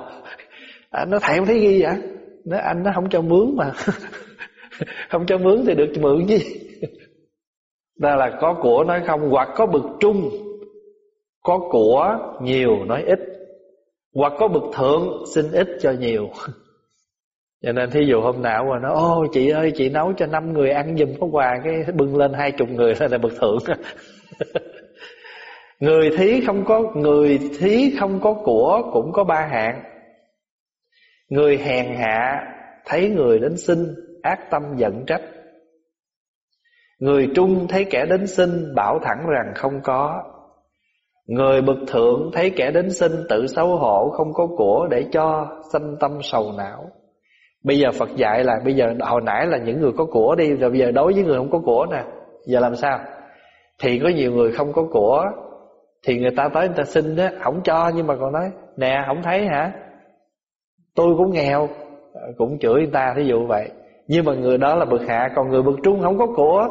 Anh nó thèm thấy ghi vậy? Nó, anh, nó không cho mướn mà. Không cho mướn thì được mượn gì Đó là có của nói không, Hoặc có bực trung, Có của nhiều nói ít, Hoặc có bực thượng, xin ít cho nhiều. Cho nên thí dụ hôm nào mà nó Ô chị ơi, chị nấu cho năm người ăn giùm có quà. Cái bưng lên hai chục người là bậc thượng. Người thí không có, Người thí không có của Cũng có ba hạng. Người hèn hạ Thấy người đến xin, Ác tâm giận trách. Người trung thấy kẻ đến xin, Bảo thẳng rằng không có. Người bậc thượng thấy kẻ đến xin, Tự xấu hổ, không có của Để cho sanh tâm sầu não. Bây giờ Phật dạy là, Bây giờ hồi nãy là những người có của đi, Rồi bây giờ đối với người không có của nè, Giờ làm sao? Thì có nhiều người không có của, Thì người ta tới người ta xin đó Không cho nhưng mà còn nói, Nè, không thấy hả? Tôi cũng nghèo. Ờ, cũng chửi người ta, thí dụ vậy. Nhưng mà người đó là bậc hạ, Còn người bậc trung không có của.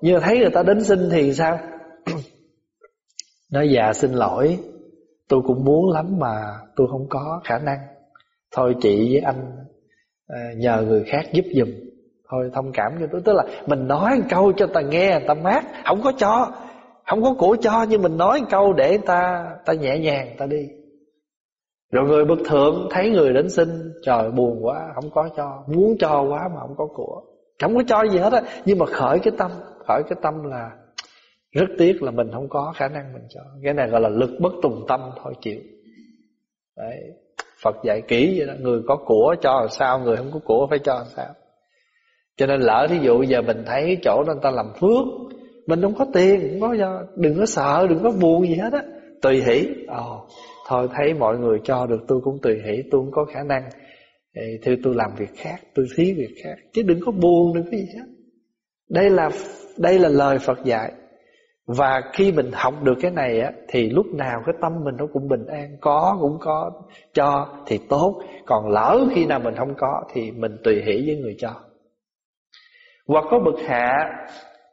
Nhưng thấy người ta đến xin thì sao? Nói dạ xin lỗi, Tôi cũng muốn lắm mà Tôi không có khả năng. Thôi chị với anh à, Nhờ người khác giúp giùm. Thôi thông cảm cho tôi. Tức là mình nói câu cho ta nghe người ta mát. Không có cho Không có của cho Nhưng mình nói câu để ta ta nhẹ nhàng ta đi. Rồi người bậc thượng thấy người đến xin Trời buồn quá không có cho. Muốn cho quá mà không có của. Không có cho gì hết á Nhưng mà khởi cái tâm. Khởi cái tâm là Rất tiếc là mình không có khả năng mình cho. Cái này gọi là lực bất tùng tâm thôi chịu. Đấy. Phật dạy kỹ vậy đó, Người có của cho làm sao, Người không có của phải cho làm sao. Cho nên lỡ thí dụ giờ mình thấy chỗ đó người ta làm phước, Mình không có tiền, không có do, Đừng có sợ, đừng có buồn gì hết á, Tùy hỷ. Ồ, Thôi thấy mọi người cho được, tôi cũng tùy hỷ, Tôi cũng có khả năng. Thì tôi làm việc khác, Tôi thí việc khác, Chứ đừng có buồn, đừng có gì hết. Đây là đây là lời Phật dạy. Và khi mình học được cái này á Thì lúc nào cái tâm mình nó cũng bình an Có cũng có Cho thì tốt. Còn lỡ khi nào mình không có Thì mình tùy hỷ với người cho. Hoặc có bậc hạ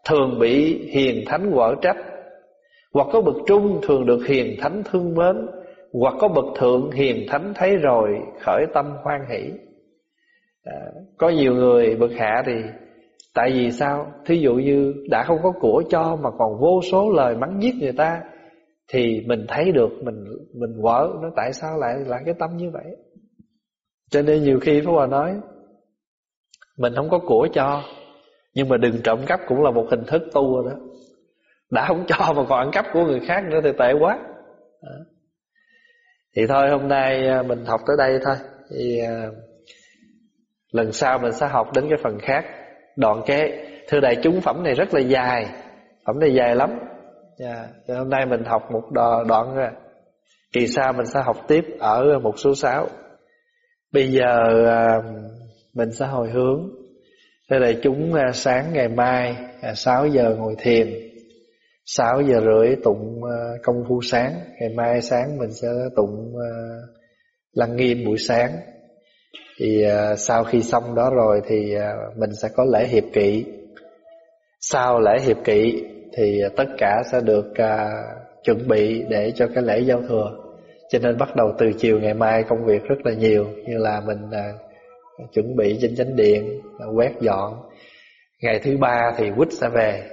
Thường bị hiền thánh quở trách. Hoặc có bậc trung thường được hiền thánh thương mến. Hoặc có bậc thượng hiền thánh thấy rồi khởi tâm hoan hỷ. À, có nhiều người bậc hạ thì tại vì sao? Thí dụ như đã không có của cho mà còn vô số lời mắng giết người ta, thì mình thấy được mình mình vỡ. Nó tại sao lại là cái tâm như vậy? Cho nên nhiều khi Pháp Hòa nói, mình không có của cho, nhưng mà đừng trộm cắp cũng là một hình thức tu rồi đó. Đã không cho mà còn ăn cắp của người khác nữa thì tệ quá. Thì thôi, hôm nay à, mình học tới đây thôi. Thì à, lần sau mình sẽ học đến cái phần khác. Đoạn kế Thưa đại chúng phẩm này rất là dài. Phẩm này dài lắm. Yeah. Thì hôm nay mình học một đoạn rồi Kỳ sau mình sẽ học tiếp ở một số 6 Bây giờ uh, mình sẽ hồi hướng. Thưa đại chúng uh, sáng ngày mai 6 giờ ngồi thiền 6 giờ rưỡi tụng công phu sáng. Ngày mai sáng mình sẽ tụng lăng nghiêm buổi sáng thì à, sau khi xong đó rồi thì à, mình sẽ có lễ hiệp kỵ. Sau lễ hiệp kỵ thì tất cả sẽ được à, chuẩn bị để cho cái lễ giao thừa. Cho nên bắt đầu từ chiều ngày mai công việc rất là nhiều Như là mình chuẩn bị trên chánh điện, quét dọn. Ngày thứ ba thì quýt sẽ về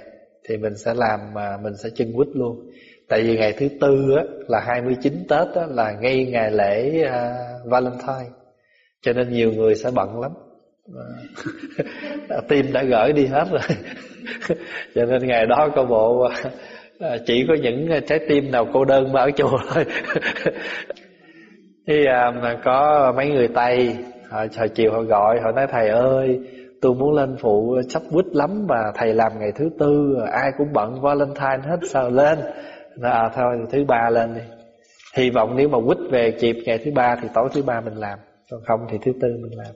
thì mình sẽ làm mà mình sẽ chân quýt luôn. Tại vì ngày thứ tư á, là 29 Tết á, là ngay ngày lễ Valentine cho nên nhiều người sẽ bận lắm. Tim đã gửi đi hết rồi. Cho nên ngày đó có bộ à, chỉ có những trái tim nào cô đơn mà ở chùa thôi. Thì à, có mấy người tây họ, họ chiều họ gọi họ nói thầy ơi tôi muốn lên phụ sắp quýt lắm mà thầy làm ngày thứ tư ai cũng bận valentine hết sao lên? À, thôi thứ ba lên đi. Hy vọng nếu mà quýt về kịp ngày thứ ba thì tối thứ ba mình làm còn không thì thứ tư mình làm.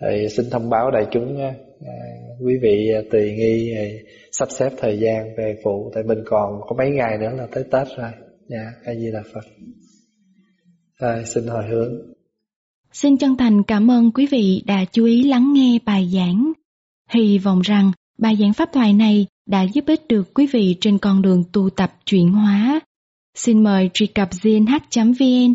Thầy xin thông báo đại chúng à, quý vị à, tùy nghi à, sắp xếp thời gian về phụ. Tại mình còn có mấy ngày nữa là tới tết rồi. Dạ a di đà phật. À, xin hồi hướng. Xin chân thành cảm ơn quý vị đã chú ý lắng nghe bài giảng. Hy vọng rằng bài giảng pháp thoại này đã giúp ích được quý vị trên con đường tu tập chuyển hóa. Xin mời truy cập gnh.vn